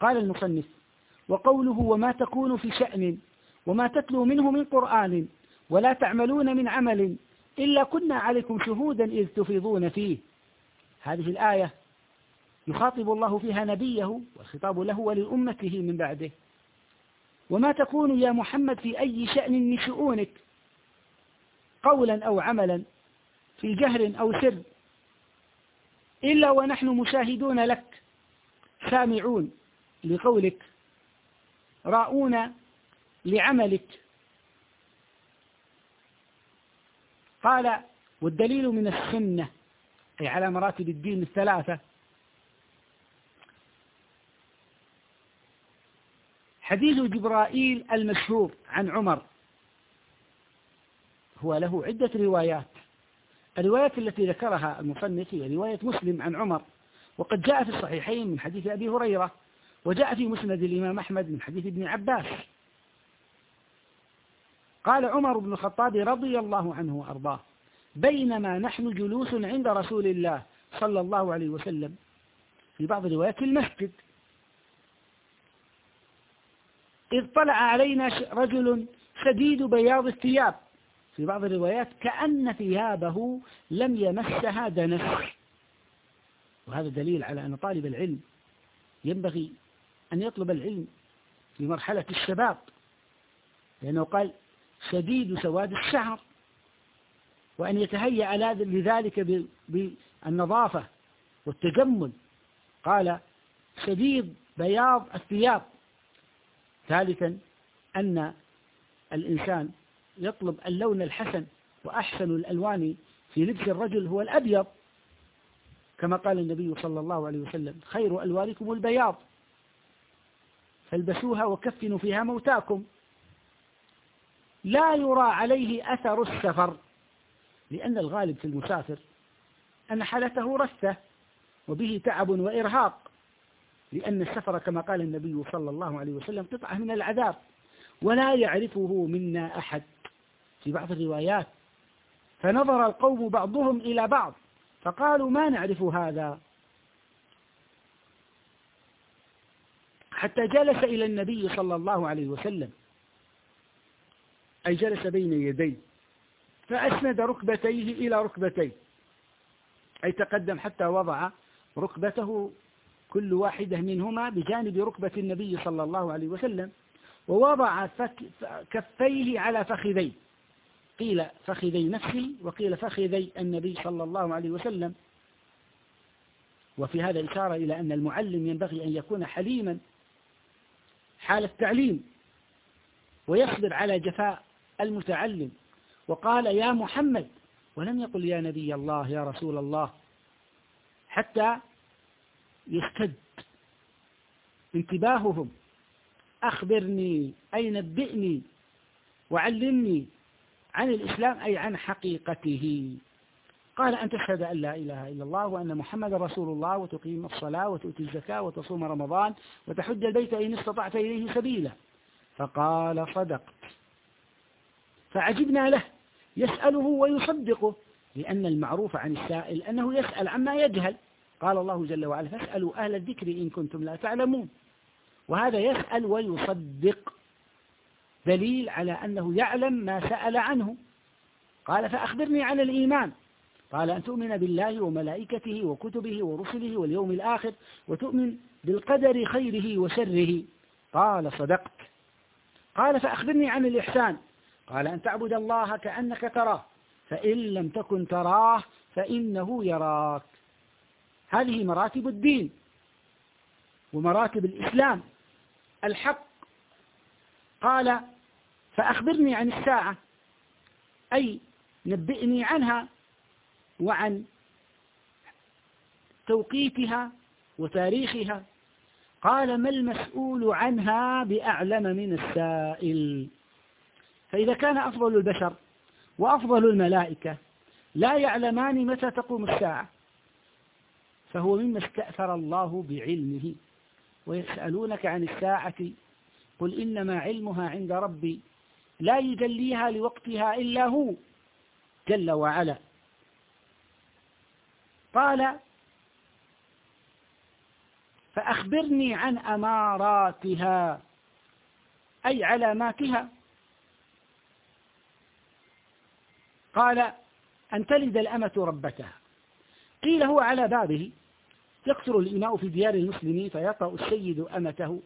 قال المصنف وقوله وما تكون في شأن وما تتلو منه من قرآن ولا تعملون من عمل إلا كنا عليكم شهودا إذ تفيضون فيه. هذه الآية يخاطب الله فيها نبيه والخطاب له ولأمته من بعده. وما تكون يا محمد في أي شأن من شؤونك قولا أو عملا في جهر أو سر إلا ونحن مشاهدون لك سامعون لقولك راؤون لعملك. قال والدليل من السنة أي على مراتب الدين الثلاثة حديث جبرائيل المشهور عن عمر. هو له عدة روايات. الروايات التي ذكرها المصنف هي رواية مسلم عن عمر وقد جاء في الصحيحين من حديث أبي هريرة وجاء في مسند الإمام أحمد من حديث ابن عباس. قال عمر بن الخطاب رضي الله عنه وأرضاه بينما نحن جلوس عند رسول الله صلى الله عليه وسلم في بعض روايات المسجد إذ طلع علينا رجل شديد بياض الثياب. في بعض الروايات كأن ثيابه لم يمسها دنس. وهذا دليل على أن طالب العلم ينبغي أن يطلب العلم في مرحلة الشباب. لأنه قال شديد سواد الشعر وأن يتهيأ لذلك بالنظافة والتجمل. قال شديد بياض الثياب. ثالثا أن الإنسان يطلب اللون الحسن وأحسن الألوان في لبس الرجل هو الأبيض. كما قال النبي صلى الله عليه وسلم خير ألوانكم البياض. فالبسوها وكفنوا فيها موتاكم. لا يرى عليه أثر السفر لأن الغالب في المسافر أن حالته رثة وبه تعب وإرهاق. لأن السفر كما قال النبي صلى الله عليه وسلم قطعة من العذاب ولا يعرفه منا أحد. في بعض الروايات فنظر القوم بعضهم إلى بعض فقالوا ما نعرف هذا؟ حتى جلس إلى النبي صلى الله عليه وسلم. أي جلس بين يديه فأسند ركبتيه إلى ركبتيه. أي تقدم حتى وضع ركبته كل واحدة منهما بجانب ركبة النبي صلى الله عليه وسلم ووضع كفيه على فخذيه. قيل فخذي نفسي وقيل فخذي النبي صلى الله عليه وسلم. وفي هذا إشارة إلى أن المعلم ينبغي أن يكون حليما حال التعليم ويصبر على جفاء المتعلم. وقال يا محمد ولم يقل يا نبي الله يا رسول الله حتى يشتد انتباههم. أخبرني أي نبئني وعلمني عن الإسلام أي عن حقيقته. قال أن تشهد أن لا إله إلا الله وأن محمد رسول الله وتقيم الصلاة وتؤتي الزكاة وتصوم رمضان وتحج البيت إن استطعت إليه سبيلا. فقال صدقت فعجبنا له يسأله ويصدقه لأن المعروف عن السائل أنه يسأل عما يجهل. قال الله جل وعلا فاسألوا أهل الذكر إن كنتم لا تعلمون. وهذا يسأل ويصدق دليل على أنه يعلم ما سأل عنه. قال فأخبرني عن الإيمان. قال أن تؤمن بالله وملائكته وكتبه ورسله واليوم الآخر وتؤمن بالقدر خيره وشره. قال صدقت. قال فأخبرني عن الإحسان. قال أن تعبد الله كأنك تراه فإن لم تكن تراه فإنه يراك. هذه مراتب الدين ومراتب الإسلام. الحق. قال فأخبرني عن الساعة. أي نبئني عنها وعن توقيتها وتاريخها. قال ما المسؤول عنها بأعلم من السائل؟ فإذا كان أفضل البشر وأفضل الملائكة لا يعلمان متى تقوم الساعة. فهو مما استأثر الله بعلمه. ويسألونك عن الساعة قل إنما علمها عند ربي لا يجليها لوقتها إلا هو جل وعلا. قال فأخبرني عن أماراتها أي علاماتها. قال أن تلد الأمة ربتها قيل هو على بابه. يكثر الإماء في ديار المسلمين فيطأ السيد أمته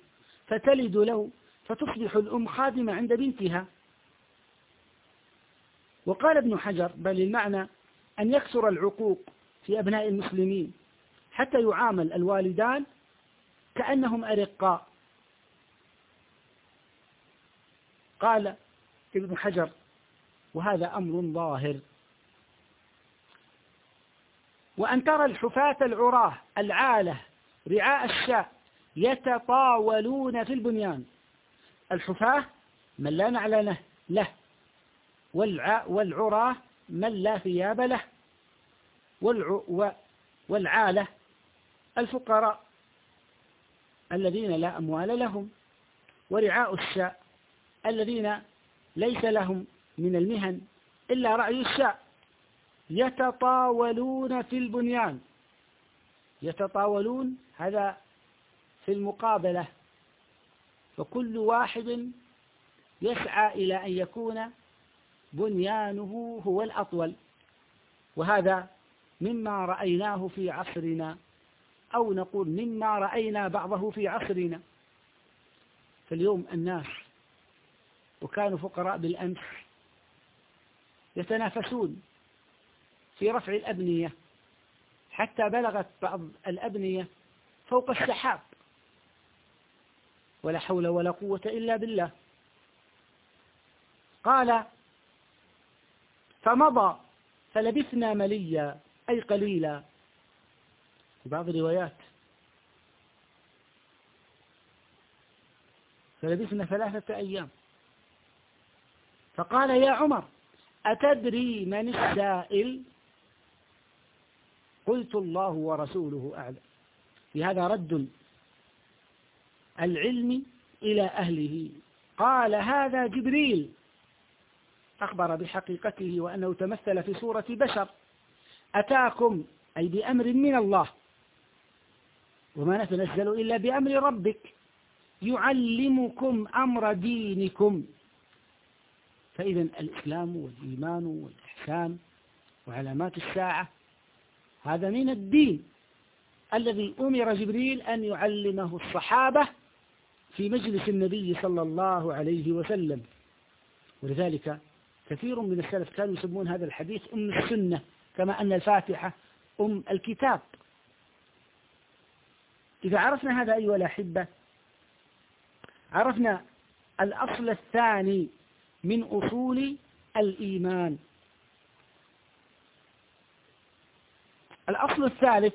فتلد له فتصبح الأم خادمة عند بنتها. وقال ابن حجر بل المعنى أن يكثر العقوق في أبناء المسلمين حتى يعامل الوالدان كأنهم أرقاء. قال ابن حجر وهذا أمر ظاهر. وأن ترى الحفاة العراة العالة رعاء الشاء يتطاولون في البنيان. الحفاة من لا نعلنه له والعراة من لا ثياب له. والعالة الفقراء الذين لا أموال لهم. ورعاء الشاء الذين ليس لهم من المهن إلا رعي الشاء يتطاولون في البنيان. يتطاولون هذا في المقابلة. فكل واحد يسعى إلى أن يكون بنيانه هو الأطول. وهذا مما رأيناه في عصرنا أو نقول مما رأينا بعضه في عصرنا. فاليوم الناس وكانوا فقراء بالأمس يتنافسون. في رفع الأبنية. حتى بلغت بعض الأبنية فوق السحاب. ولا حول ولا قوة إلا بالله. قال فمضى فلبثنا مليا أي قليلا. في بعض الروايات. فلبثنا ثلاثة أيام. فقال يا عمر أتدري من السائل؟ قلت الله ورسوله أعلم. لهذا رد العلم إلى أهله. قال هذا جبريل. أخبر بحقيقته وأنه تمثل في صورة بشر. أتاكم أي بأمر من الله. وما نتنزل إلا بأمر ربك. يعلمكم أمر دينكم. فإذا الإسلام والإيمان والإحسان وعلامات الساعة هذا من الدين الذي أمر جبريل أن يعلمه الصحابة في مجلس النبي صلى الله عليه وسلم. ولذلك كثير من السلف كانوا يسمون هذا الحديث أم السنة كما أن الفاتحة أم الكتاب. إذا عرفنا هذا أيها الأحبة عرفنا الأصل الثاني من أصول الإيمان. الأصل الثالث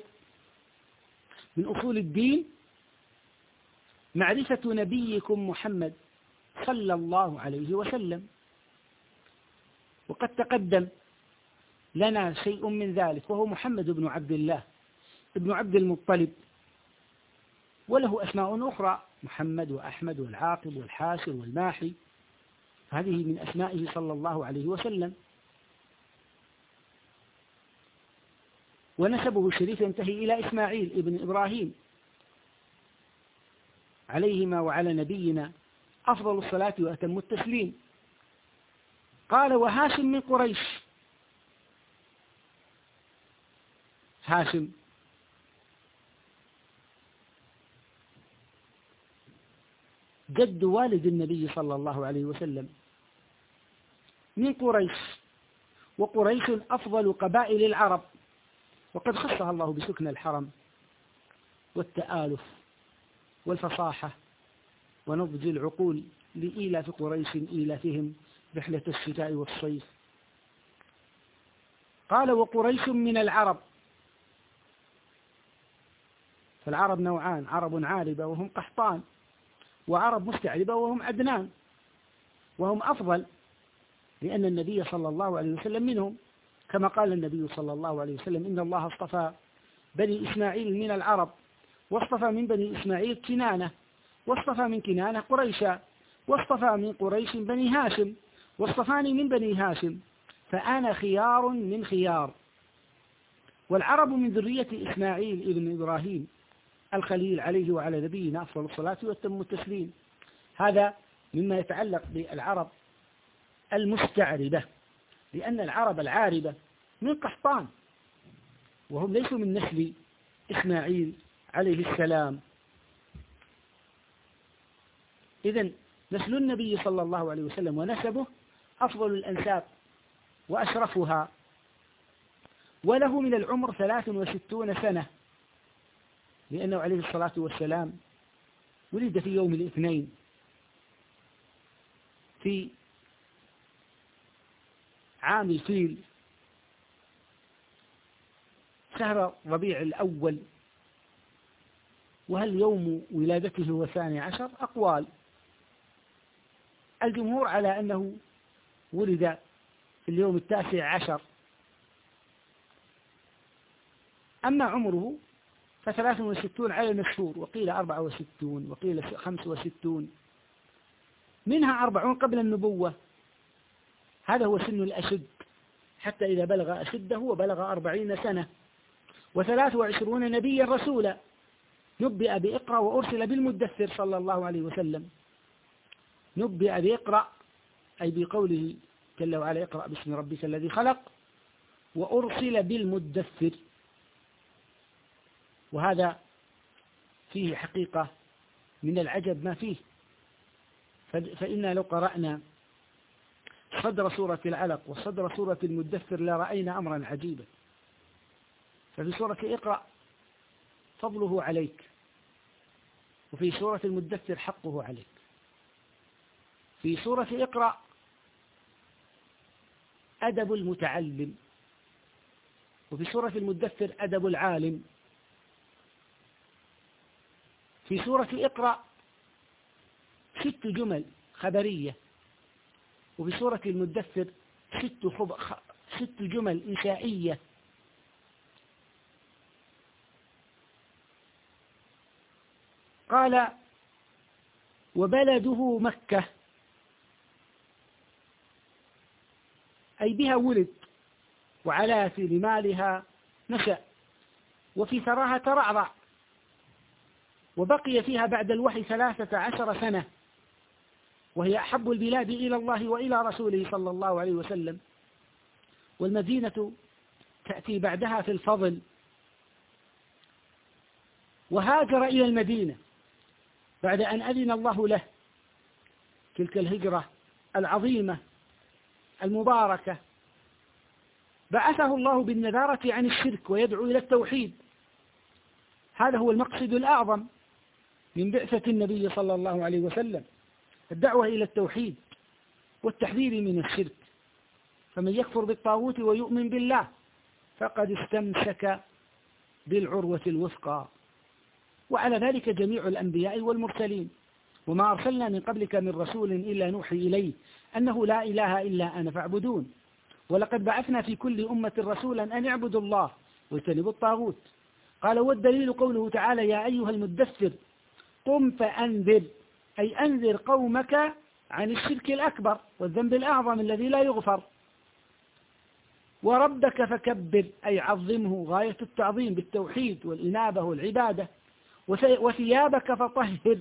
من أصول الدين معرفة نبيكم محمد صلى الله عليه وسلم. وقد تقدم لنا شيء من ذلك وهو محمد بن عبد الله ابن عبد المطلب. وله أسماء أخرى محمد وأحمد والعاقب والحاشر والماحي. هذه من أسمائه صلى الله عليه وسلم. ونسبه الشريف ينتهي إلى إسماعيل ابن إبراهيم. عليهما وعلى نبينا أفضل الصلاة وأتم التسليم. قال وهاشم من قريش. هاشم. جد والد النبي صلى الله عليه وسلم. من قريش. وقريش أفضل قبائل العرب. وقد خصها الله بسكن الحرم والتآلف والفصاحة ونضج العقول لإيلاف قريش إيلافهم رحلة الشتاء والصيف. قال وقريش من العرب. فالعرب نوعان عرب عاربة وهم قحطان وعرب مستعربة وهم عدنان وهم أفضل لأن النبي صلى الله عليه وسلم منهم. كما قال النبي صلى الله عليه وسلم إن الله اصطفى بني إسماعيل من العرب واصطفى من بني إسماعيل كنانة واصطفى من كنانة قريشا واصطفى من قريش بني هاشم واصطفاني من بني هاشم فأنا خيار من خيار. والعرب من ذرية إسماعيل ابن إبراهيم الخليل عليه وعلى نبينا أفضل الصلاة والتم التسليم. هذا مما يتعلق بالعرب المستعربة. لأن العرب العاربة من قحطان. وهم ليسوا من نسل إسماعيل عليه السلام. إذا نسل النبي صلى الله عليه وسلم ونسبه أفضل الأنساب وأشرفها. وله من العمر ثلاث وستون سنة. لأنه عليه الصلاة والسلام ولد في يوم الاثنين في عام الفيل شهر ربيع الأول. وهل يوم ولادته هو الثاني عشر؟ أقوال. الجمهور على أنه ولد في اليوم التاسع عشر. أما عمره فثلاث وستون على المشهور وقيل أربعة وستون وقيل خمس وستون. منها أربعون قبل النبوة. هذا هو سن الأشد. حتى إذا بلغ أشده وبلغ أربعين سنة. وثلاث وعشرون نبيا رسولا. نبئ بإقرأ وأرسل بالمدثر صلى الله عليه وسلم. نبئ بإقرأ أي بقوله جل وعلا اقرأ باسم ربك الذي خلق وأرسل بالمدثر. وهذا فيه حقيقة من العجب ما فيه. فإنا لو قرأنا صدر سورة العلق وصدر سورة المدثر لرأينا أمرا عجيبا. ففي سورة اقرأ فضله عليك. وفي سورة المدثر حقه عليك. في سورة اقرأ أدب المتعلم. وفي سورة المدثر أدب العالم. في سورة اقرأ ست جمل خبرية. وفي سورة المدثر ست, ست جمل إنشائية. قال وبلده مكة. أي بها ولد وعلى في رمالها نشأ. وفي ثراها ترعرع. وبقي فيها بعد الوحي ثلاثة عشر سنة. وهي أحب البلاد إلى الله وإلى رسوله صلى الله عليه وسلم. والمدينة تأتي بعدها في الفضل. وهاجر إلى المدينة بعد أن أذن الله له. تلك الهجرة العظيمة المباركة. بعثه الله بالنذارة عن الشرك ويدعو إلى التوحيد. هذا هو المقصد الأعظم من بعثة النبي صلى الله عليه وسلم. الدعوة إلى التوحيد والتحذير من الشرك. فمن يكفر بالطاغوت ويؤمن بالله فقد استمسك بالعروة الوثقى. وعلى ذلك جميع الأنبياء والمرسلين. وما أرسلنا من قبلك من رسول إلا نوحي إليه أنه لا إله إلا أنا فاعبدون. ولقد بعثنا في كل أمة رسولا أن اعبدوا الله واجتنبوا الطاغوت. قال والدليل قوله تعالى يا أيها المدثر قم فأنذر. أي أنذر قومك عن الشرك الأكبر والذنب الأعظم الذي لا يغفر. وربك فكبر أي عظمه غاية التعظيم بالتوحيد والإنابة والعبادة. وثيابك فطهر.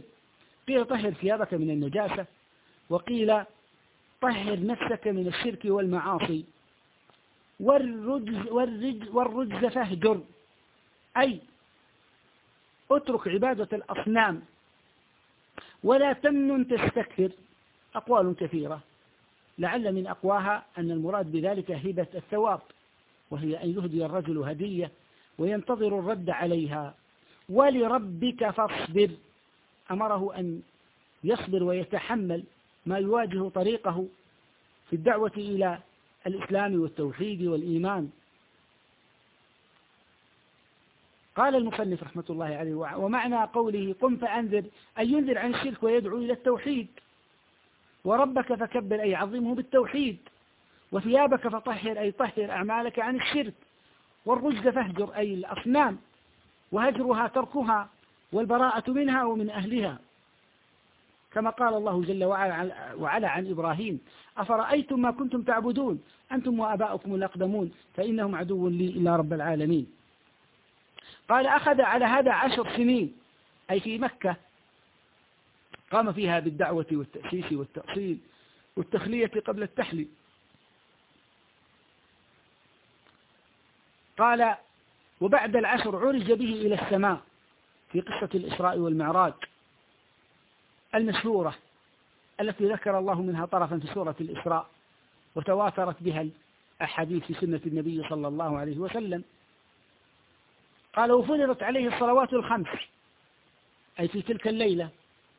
قيل طهر ثيابك من النجاسة وقيل طهر نفسك من الشرك والمعاصي. والرجز, والرجز, والرجز فاهجر. أي اترك عبادة الأصنام. ولا تمنن تستكثر أقوال كثيرة. لعل من أقواها أن المراد بذلك هبة الثواب وهي أن يهدي الرجل هدية وينتظر الرد عليها. ولربك فاصبر. أمره أن يصبر ويتحمل ما يواجه طريقه في الدعوة إلى الإسلام والتوحيد والإيمان. قال المصنف رحمة الله عليه ومعنى قوله قم فأنذر أن ينذر عن الشرك ويدعو إلى التوحيد. وربك فكبر أي عظمه بالتوحيد وثيابك فطهر أي طهر أعمالك عن الشرك والرجز فاهجر أي الأصنام. وهجرها تركها والبراءة منها ومن أهلها كما قال الله جل وعلا عن إبراهيم أفرأيتم ما كنتم تعبدون؟ أنتم وأباؤكم الأقدمون فإنهم عدو لي إلا رب العالمين قال أخذ على هذا عشر سنين. أي في مكة. قام فيها بالدعوة والتأسيس والتأصيل والتخلية قبل التحلي قال وبعد العشر عرج به إلى السماء في قصة الإسراء والمعراج المشهورة التي ذكر الله منها طرفا في سورة الإسراء وتواترت بها الأحاديث في سنة النبي صلى الله عليه وسلم. قال وفرضت عليه الصلوات الخمس. أي في تلك الليلة.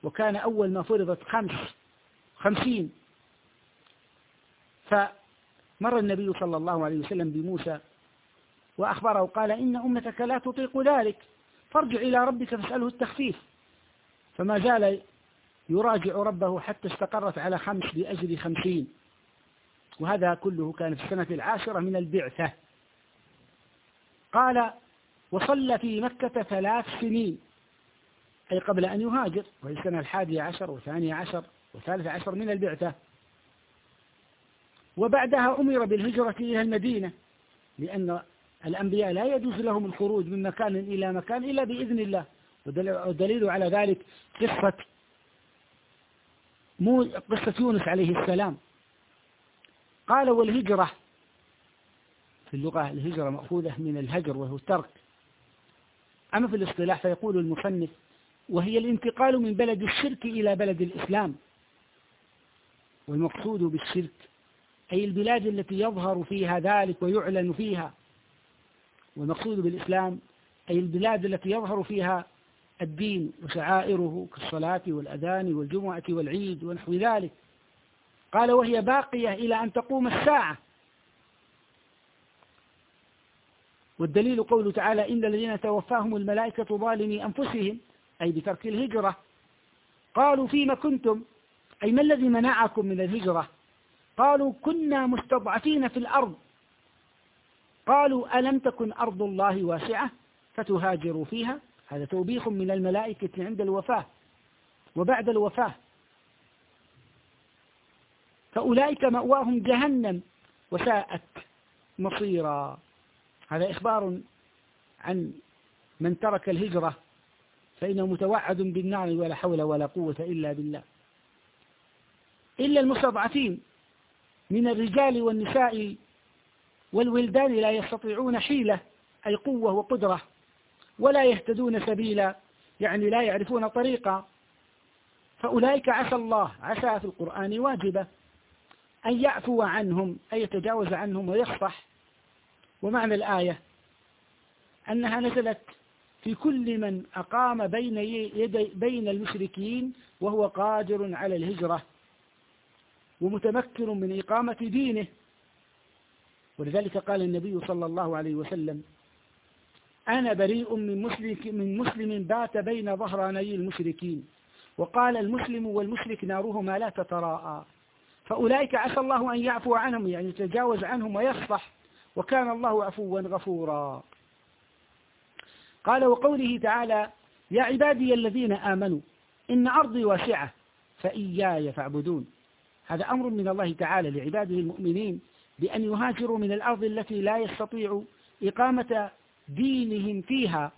وكان أول ما فرضت خمس خمسين. فمر النبي صلى الله عليه وسلم بموسى وأخبره قال إن أمتك لا تطيق ذلك. فارجع إلى ربك فاسأله التخفيف. فما زال يراجع ربه حتى استقرت على خمس بأجر خمسين. وهذا كله كان في السنة العاشرة من البعثة. قال وصلى في مكة ثلاث سنين أي قبل أن يهاجر وهي السنة الحادية عشر والثانية عشر والثالثة عشر من البعثة. وبعدها أمر بالهجرة إلى المدينة لأن الأنبياء لا يجوز لهم الخروج من مكان إلى مكان إلا بإذن الله. ودليل على ذلك قصة مو قصة يونس عليه السلام. قال والهجرة في اللغة الهجرة مأخوذة من الهجر وهو الترك. أما في الاصطلاح فيقول المصنف وهي الانتقال من بلد الشرك إلى بلد الإسلام. والمقصود بالشرك أي البلاد التي يظهر فيها ذلك ويعلن فيها. والمقصود بالإسلام أي البلاد التي يظهر فيها الدين وشعائره كالصلاة والأذان والجمعة والعيد ونحو ذلك. قال وهي باقية إلى أن تقوم الساعة. والدليل قوله تعالى إن الذين توفاهم الملائكة ظالمي أنفسهم أي بترك الهجرة. قالوا فيما كنتم؟ أي ما الذي منعكم من الهجرة؟ قالوا كنا مستضعفين في الأرض. قالوا ألم تكن أرض الله واسعة فتهاجروا فيها؟ هذا توبيخ من الملائكة عند الوفاة وبعد الوفاة. فأولئك مأواهم جهنم وساءت مصيرا. هذا إخبار عن من ترك الهجرة فإنه متوعد بالنار ولا حول ولا قوة إلا بالله. إلا المستضعفين من الرجال والنساء والولدان لا يستطيعون حيلة أي قوة وقدرة ولا يهتدون سبيلا يعني لا يعرفون طريقا. فأولئك عسى الله عسى في القرآن واجبة أن يعفو عنهم أن يتجاوز عنهم ويصفح. ومعنى الآية أنها نزلت في كل من أقام بين يدي بين المشركين وهو قادر على الهجرة ومتمكن من إقامة دينه. ولذلك قال النبي صلى الله عليه وسلم أنا بريء من مسلم, من مسلم بات بين ظهراني المشركين. وقال المسلم والمشرك نارهما لا تتراءى. فأولئك عسى الله أن يعفو عنهم يعني يتجاوز عنهم ويصفح. وكان الله عفوا غفورا. قال وقوله تعالى يا عبادي الذين آمنوا إن أرضي واسعة فإياي فاعبدون. هذا أمر من الله تعالى لعباده المؤمنين بأن يهاجروا من الأرض التي لا يستطيع إقامة دينهم فيها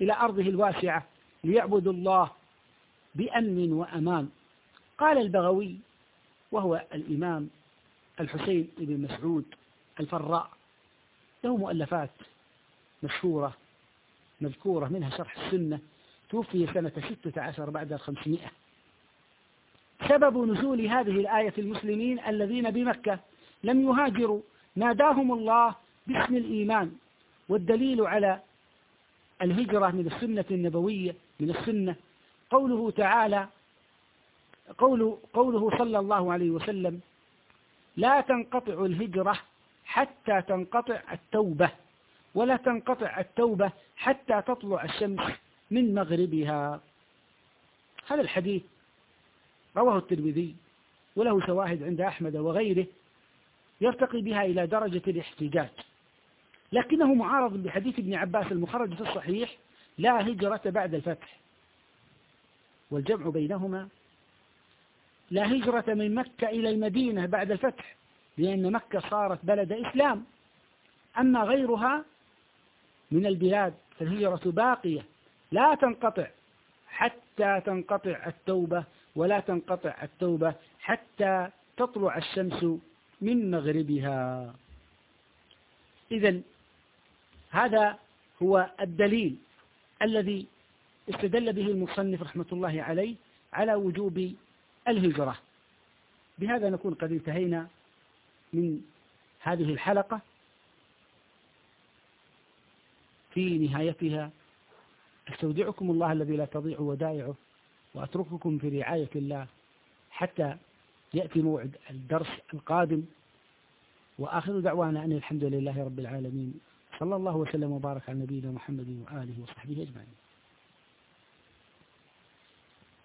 إلى أرضه الواسعة ليعبدوا الله بأمن وأمان. قال البغوي وهو الإمام الحسين بن مسعود الفراء له مؤلفات مشهورة مذكورة منها شرح السنة توفي سنة ستة عشر بعد الخمسمائة. سبب نزول هذه الآية المسلمين الذين بمكة لم يهاجروا. ناداهم الله باسم الإيمان والدليل على الهجرة من السنة النبوية من السنة. قوله تعالى قوله, قوله صلى الله عليه وسلم لا تنقطع الهجرة حتى تنقطع التوبة ولا تنقطع التوبة حتى تطلع الشمس من مغربها. هذا الحديث رواه الترمذي وله شواهد عند أحمد وغيره يرتقي بها إلى درجة الاحتجاج. لكنه معارض بحديث ابن عباس المخرج في الصحيح لا هجرة بعد الفتح. والجمع بينهما لا هجرة من مكة إلى المدينة بعد الفتح. لأن مكة صارت بلد إسلام. أما غيرها من البلاد فالهجرة باقية. لا تنقطع حتى تنقطع التوبة ولا تنقطع التوبة حتى تطلع الشمس من مغربها. إذا هذا هو الدليل الذي استدل به المصنف رحمة الله عليه على وجوب الهجرة. بهذا نكون قد انتهينا. من هذه الحلقة في نهايتها أستودعكم الله الذي لا تضيع ودائعه وأترككم في رعاية الله حتى يأتي موعد الدرس القادم. وآخر دعوانا أن الحمد لله رب العالمين. صلى الله وسلم وبارك على نبينا محمد وآله وصحبه أجمعين.